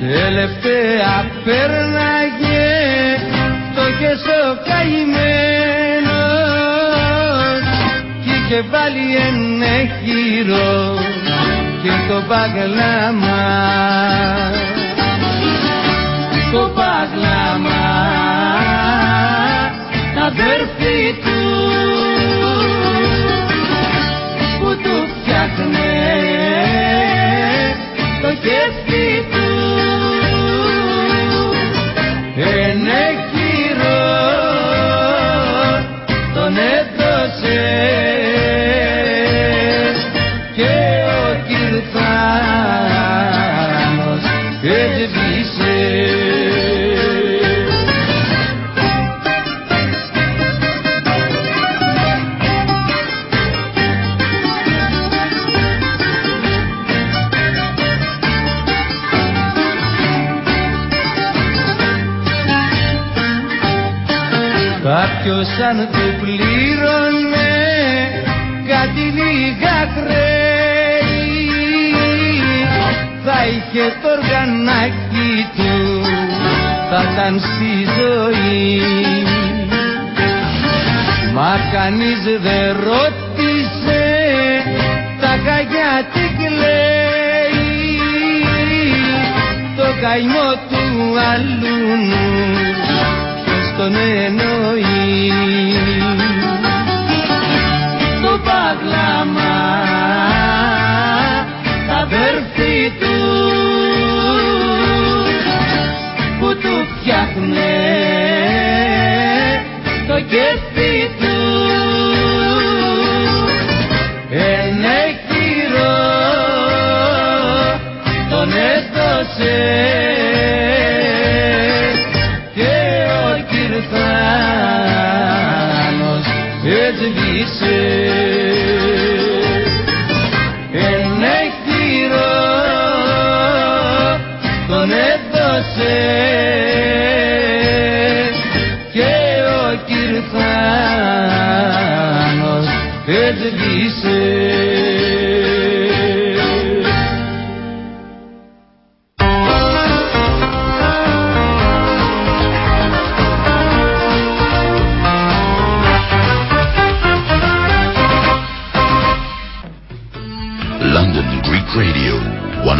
Τελευταία πέρναγε το και στο καημένο είχε βάλει ένα χείρο και το παγλάμα. Το παγλάμα. Τα αδέρφη του που του φτιάχνε το κέφι Κάποιος αν του πλήρωνε κάτι λίγα χρέη. Θα είχε το οργανάκι του θα ήταν στη ζωή. Μα κανείς δεν ρώτησε τα καγιά τι κλαίει. Το καημό του αλλού τον εννοεί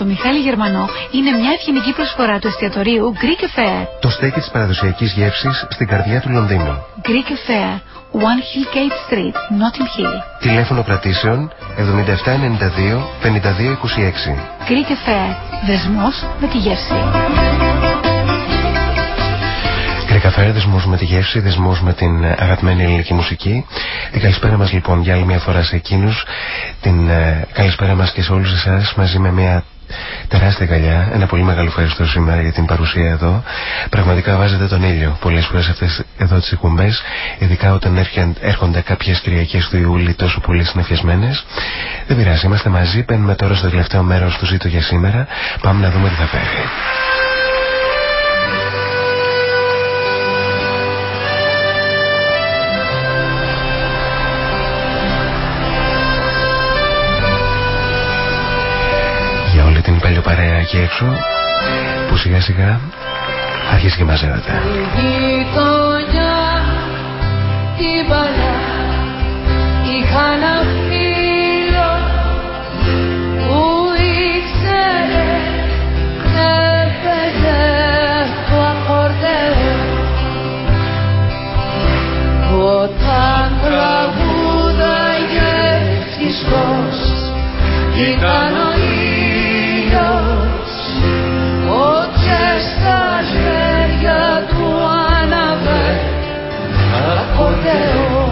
τον Μιχάλη Γερμανό είναι μια ευγενική προσφορά του εστιατορίου Greek Affair. Το στέκι της παραδοσιακής γεύσης στην καρδιά του Λονδίνου. Greek Affair, One Hill Gate Street, Notting Hill. Τηλέφωνο κρατήσεων 7792 5226. Greek Affair, δεσμός με τη γεύση. Κρυκαφέ, δεσμός με τη γεύση, δεσμός με την αγαπημένη ελληνική μουσική. Την καλησπέρα μας λοιπόν για άλλη μια φορά σε εκείνους. Την ε, καλησπέρα μας και σε όλους εσάς μαζί με μια τεράστια γαλιά. Ένα πολύ μεγάλο ευχαριστώ σήμερα για την παρουσία εδώ. Πραγματικά βάζετε τον ήλιο πολλές φορές αυτές εδώ τις εκπομπές, ειδικά όταν έρχονται κάποιες Κυριακές του Ιούλη τόσο πολύ συνεφιασμένες. Δεν πειράζει, είμαστε μαζί. Παίρνουμε τώρα στο τελευταίο μέρος του ζήτω για σήμερα. Πάμε να δούμε τι θα φέρει. Εκεί έξω που σιγά σιγά αρχίζει και μαζεύεται. Η γειτονιά, η παλιά, είχα ένα φίλος που ήξερε έπαιζε το ακορδέο όταν τραγούδαγε φυσικός ήταν ο ένα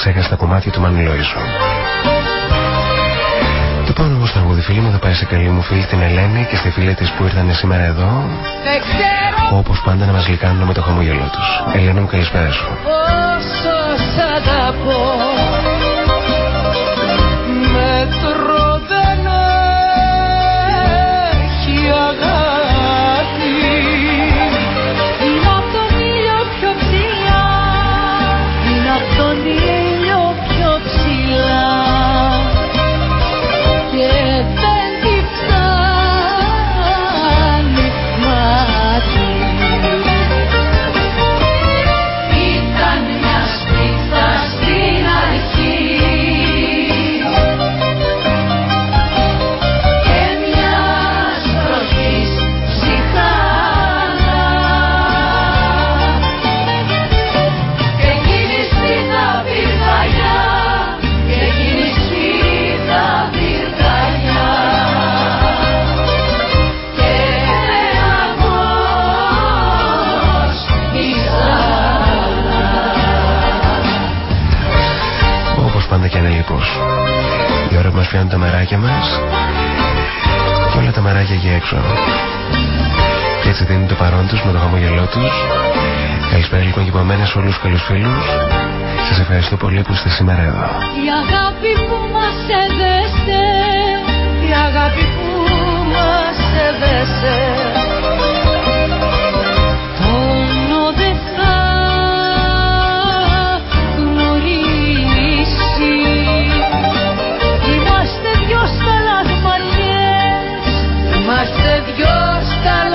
από τα ξέχαστα κομμάτια του Μανιλόησου. Το πάνω όμως τραγούδι φίλη μου θα πάει σε καλή μου φίλη την Ελένη και στη φίλη της που ήρθαν σήμερα εδώ όπως πάντα να μας γλυκάνουν με το χαμόγελό τους. Ελένη μου καλησπέρα σου. Όσο σ' αγαπώ τα μεράκια μας και όλα τα μεράκια εκεί έξω. Και έτσι δίνουν το παρόν τους με το χαμογελό τους. Καλησπέρα λοιπόν και από μένα σε όλους τους καλούς φίλους. Σας ευχαριστώ πολύ που είστε σήμερα εδώ. Η αγάπη που μας έδεσε, η αγάπη που μας έδεσε Πώς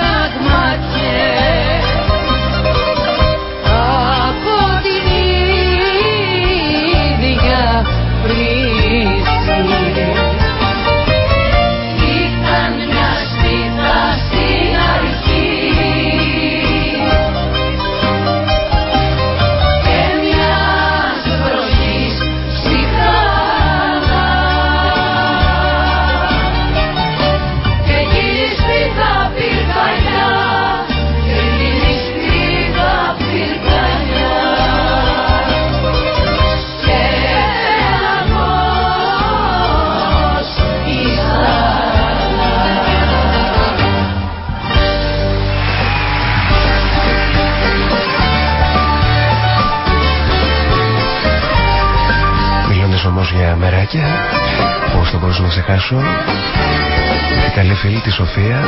μπορούσα να ξεχάσω Η καλή φίλη της Σοφία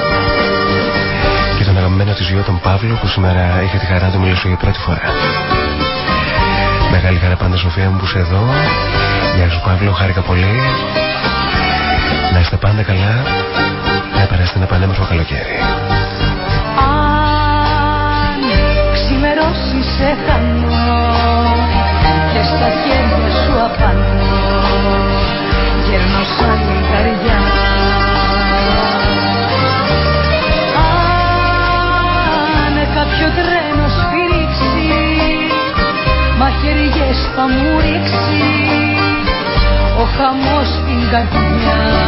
Και τον αγαπημένο της γιο τον Παύλο Που σήμερα είχε τη χαρά του μιλήσω για πρώτη φορά. Μεγάλη χαρά πάντα Σοφία μου που είσαι εδώ. Γεια σου Παύλο, χάρηκα πολύ. Να είστε πάντα καλά. Να περάσετε ένα πανέμορφο καλοκαίρι. Αν ξημερώσεις σε χανό Και στα χέρια σου θα μου ρίξει ο χαμός στην καρδιά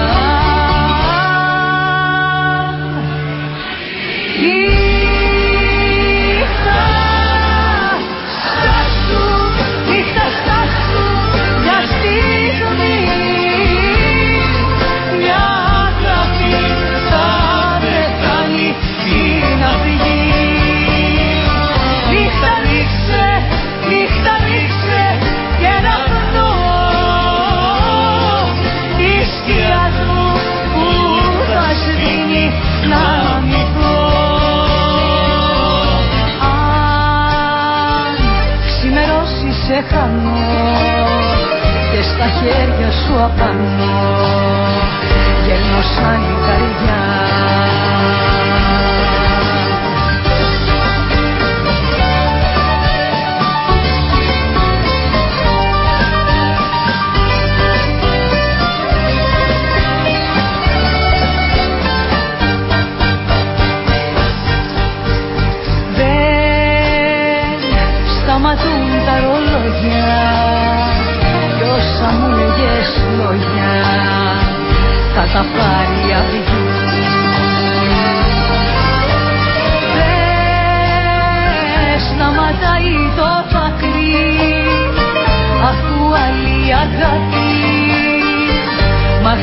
και στα χέρια σου απάνω. Γελνώ σαν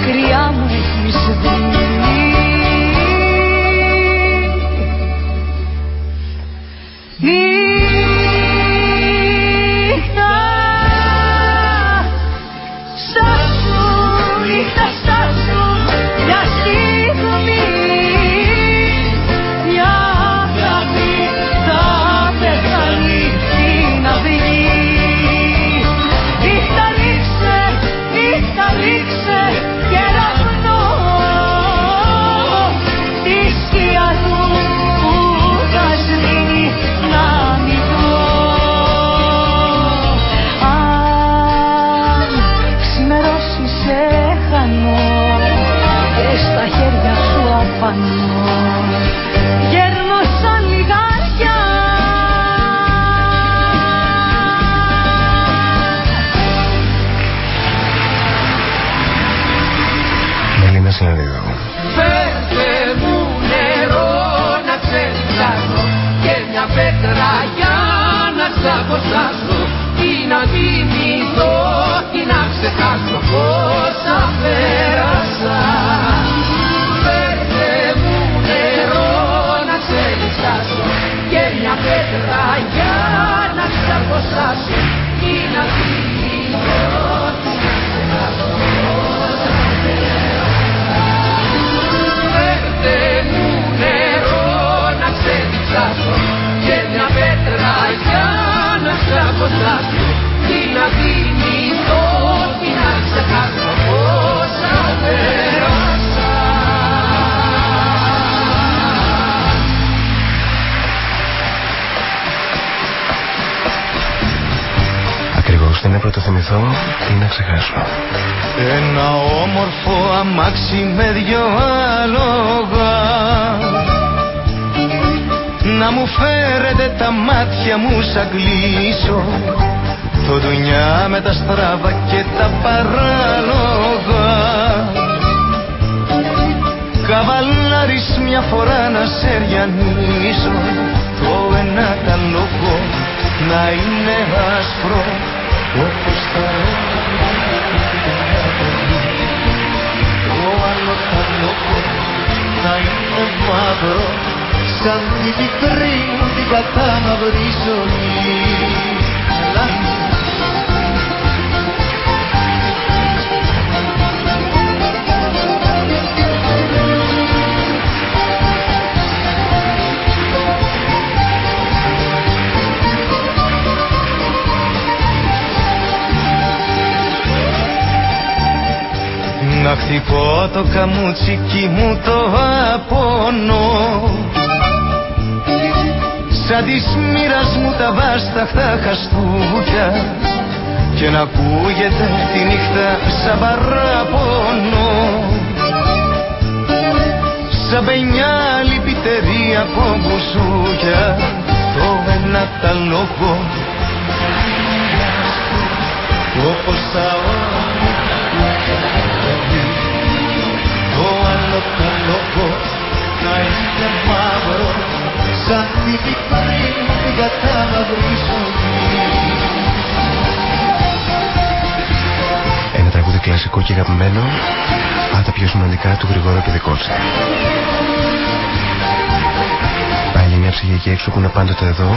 μακριά μάτια καμούτσικι μου το απόνο Σαν της μοίρας μου τα βάσταχτα χαστούκια Και να ακούγεται τη νύχτα σαν παράπονο Σαν παινιά λυπητερή από μπουσούκια Το ένα τα λόγο. Όπως τα το λόγο να είναι μαύρος σαν τη μικρή την κατάμαυρη Ένα τραγούδι κλασικό και αγαπημένο από τα πιο σημαντικά του Γρηγόρου και Δικόλτσα. Πάλι μια ψυχική έξω που είναι πάντοτε εδώ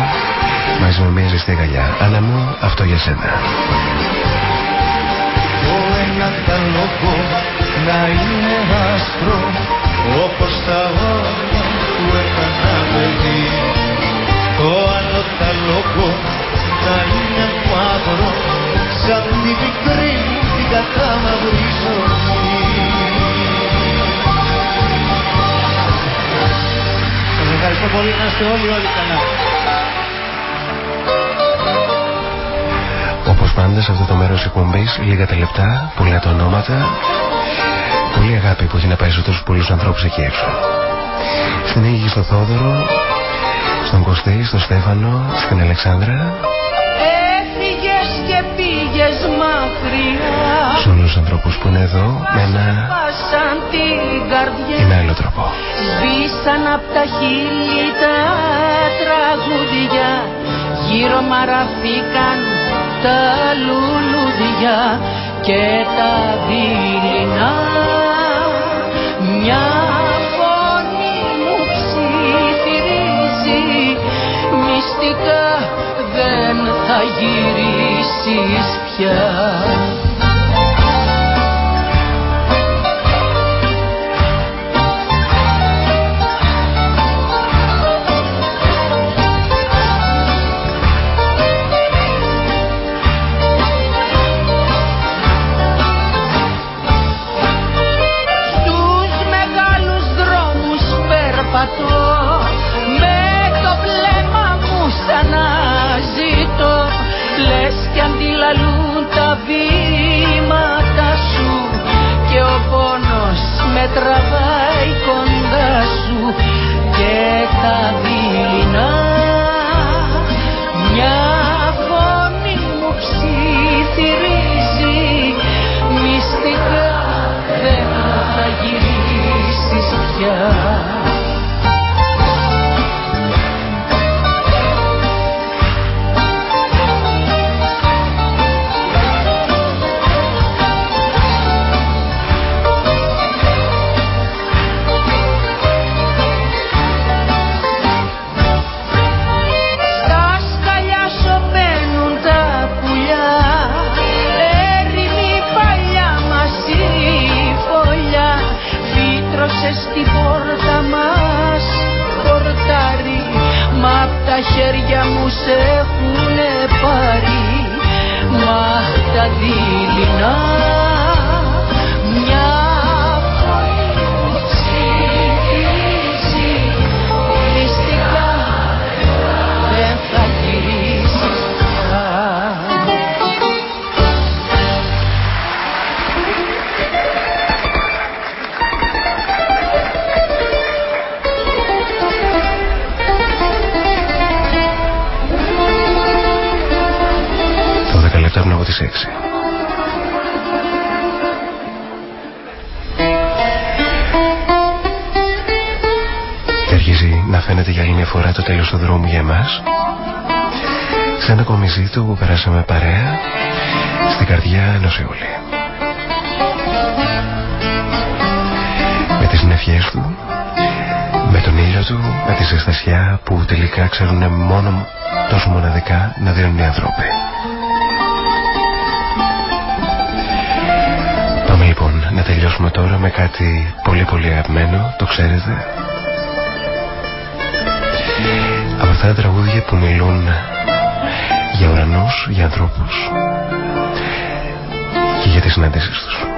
μαζί με μια ζεστή αγκαλιά. Άννα μου, αυτό για σένα. Το ένα τα λόγο να είναι άσπρο όπως τα όρια που έκανα παιδί το άλλο τα λόγο να είναι μαύρο σαν τη μικρή μου την κατάμαυρη ζωή. Σας ευχαριστώ πολύ. Να είστε όλοι όλοι καλά. Όπως πάντα σε αυτό το μέρος εκπομπής λίγα τα λεπτά, πολλά τα ονόματα Πολύ αγάπη που έχει να πάει σε τόσους πολλούς ανθρώπους εκεί έξω. Στην Αίγη στο Θόδωρο, στον Κωστή, στον Στέφανο, στην Αλεξάνδρα. Έφυγες και πήγες μακριά. Σε όλους τους ανθρώπους που είναι εδώ με ένα ή με άλλο τρόπο. Σβήσαν απ' τα χείλη τα τραγουδιά Γύρω μαραθήκαν τα λουλουδιά και τα δειλινά δεν θα γυρίσεις πια γυρίσεις Σε ένα κομιζίτο που περάσαμε παρέα στην καρδιά ενός Ιούλη. Με τις νεφιές του, με τον ήλιο του, με τη ζεστασιά που τελικά ξέρουν μόνο τόσο μοναδικά να δίνουν οι ανθρώποι. Πάμε λοιπόν να τελειώσουμε τώρα με κάτι πολύ πολύ αγαπημένο, το ξέρετε. Από αυτά τα τραγούδια που μιλούν για ουρανούς, για ανθρώπους και για τις συναντήσεις τους.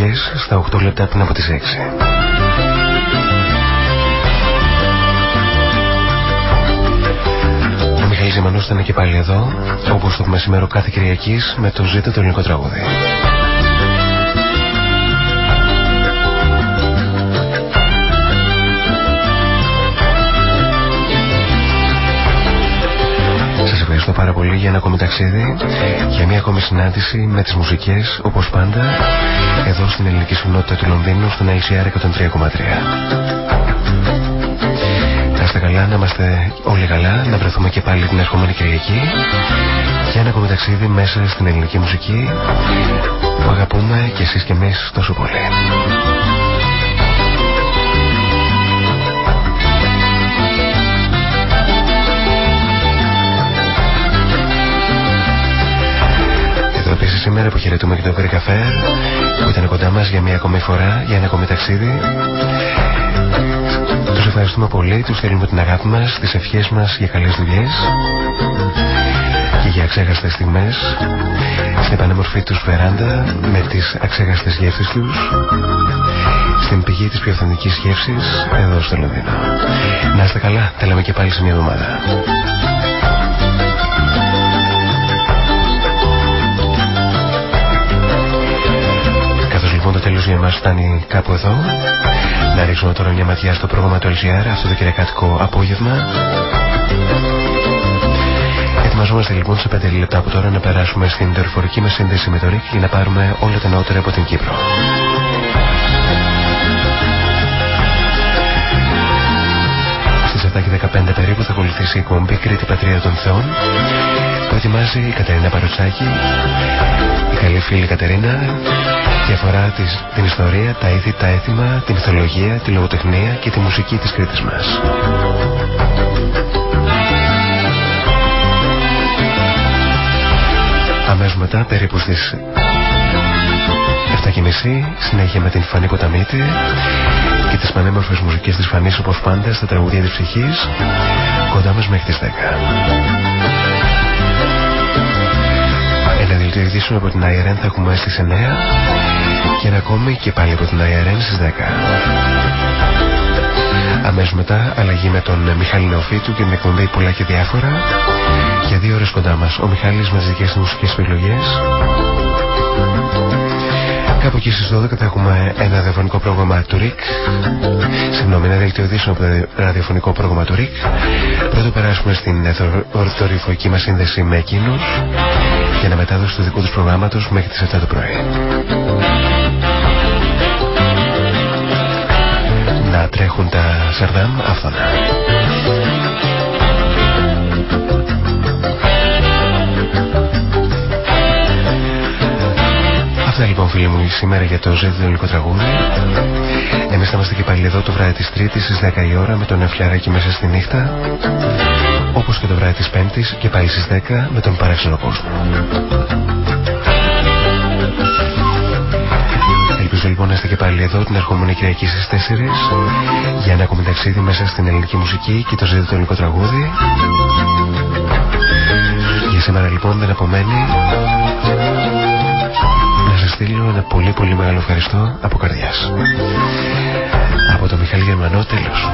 Φτάσουν μουσικές στα 8 λεπτά πριν από τις 6. Ο Μιχαήλ Ζημανός ήταν και πάλι εδώ, όπως το μεσημέρο κάθε Κυριακής, με το ζήτο το ελληνικό τραγούδι. ευχαριστώ πάρα πολύ για ένα ακόμη ταξίδι, για μια ακόμη συνάντηση με τις μουσικές, όπως πάντα, εδώ στην ελληνική συχνότητα του Λονδίνου, στον LCR 103,3. Να είστε καλά, να είμαστε όλοι καλά, να βρεθούμε και πάλι την ερχόμενη Κυριακή για ένα ακόμη ταξίδι μέσα στην ελληνική μουσική που αγαπούμε και εσείς και εμείς τόσο πολύ. Σήμερα που χαιρετούμε και τον Greek Café που ήταν κοντά μας για μια ακόμη φορά, για ένα ακόμη ταξίδι. Τους ευχαριστούμε πολύ, τους θέλουμε την αγάπη μας, τις ευχές μας για καλές δουλειές και για αξέχαστες στιγμές στην πανέμορφη τους βεράντα με τις αξέχαστες γεύσεις τους στην πηγή της πιο αυθεντικής γεύσης εδώ στο Λονδίνο. Να είστε καλά, τα λέμε και πάλι σε μια εβδομάδα. Λοιπόν το τέλος για μας φτάνει κάπου εδώ. Να ρίξουμε τώρα μια ματιά στο πρόγραμμα του LGR, αυτό το κυριακάτικο απόγευμα. Ετοιμαζόμαστε λοιπόν σε 5 λεπτά από τώρα να περάσουμε στην δορυφορική μας σύνδεση με το ΡΙΚ για να πάρουμε όλα τα νεότερα από την Κύπρο. Στις 7 και 15 περίπου θα ακολουθήσει η κομπή Κρήτη Πατρία των Θεών που ετοιμάζει η Κατερίνα Παροτσάκη, η καλή φίλη Κατερίνα και αφορά την ιστορία, τα ήθη, τα έθιμα, τη μυθολογία, τη λογοτεχνία και τη μουσική της Κρήτης μας. Αμέσως μετά, περίπου στις 7.30, συνέχεια με την Φανή Ποταμίτη και τις πανέμορφες μουσικές της Φανής όπως πάντα στα τραγουδία της ψυχής, κοντά μας μέχρι τις 10. Δελτίο ειδήσεων από την IRN θα έχουμε στις 9 και ένα ακόμη και πάλι από την IRN στις 10. Αμέσως μετά αλλαγή με τον Μιχάλη Νεοφίτου και την εκπομπή πολλά και διάφορα για δύο ώρες κοντά μας. Ο Μιχάλης με τις δικές του μουσικές επιλογές. Κάπου εκεί στις 12 θα έχουμε ένα ραδιοφωνικό πρόγραμμα του ΡΙΚ. Συγγνώμη, ένα δελτίο ειδήσεων από το ραδιοφωνικό πρόγραμμα του ΡΙΚ. Πρώτο περάσουμε στην ορθορυφωική μας σύνδεση με εκείνους για να μετάδοση του δικού τους προγράμματος μέχρι τις 7 το πρωί. Να τρέχουν τα σαρδάμ άφθονα. Αυτά λοιπόν φίλοι μου σήμερα για το ζέτη ελληνικό τραγούδι. Εμείς θα είμαστε και πάλι εδώ το βράδυ της Τρίτης στις 10 η ώρα με τον Εφλιαράκι μέσα στη νύχτα όπως και το βράδυ της Πέμπτης και πάλι στις 10 με τον παράξενο κόσμο. Ελπίζω λοιπόν να είστε και πάλι εδώ την ερχόμενη Κυριακή στις 4 για ένα ακόμη ταξίδι μέσα στην ελληνική μουσική και το ζήτητο ελληνικό τραγούδι. Για σήμερα λοιπόν δεν απομένει να σας στείλω ένα πολύ πολύ μεγάλο ευχαριστώ από καρδιάς. Από το Μιχάλη Γερμανό τέλος.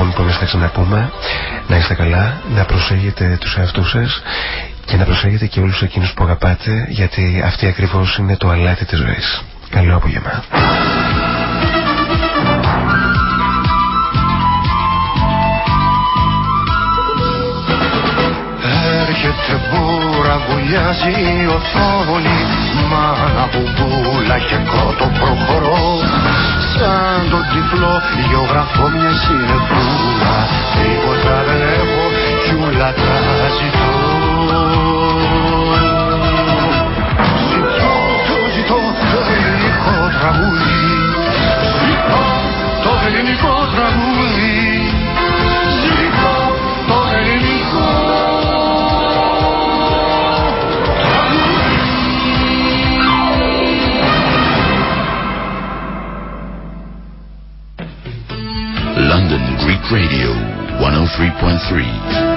Λοιπόν που εμείς θα ξαναπούμε να είστε καλά, να προσέχετε τους εαυτούς σας και να προσέχετε και όλους εκείνους που αγαπάτε γιατί αυτή ακριβώς είναι το αλάτι της ζωής. Καλό απόγευμα. Έρχεται μπούρα, βουλιάζει η οθόνη Μάνα μπουμπούλα και κότο προχωρώ σαν τον τυφλό Γεωγραφώ μια συνεπούλα Τίποτα δεν έχω κι όλα τα ζητώ. Ζητώ, το ζητώ, το ελληνικό τραγούδι. Ζητώ, το ελληνικό τραγούδι. 103.3.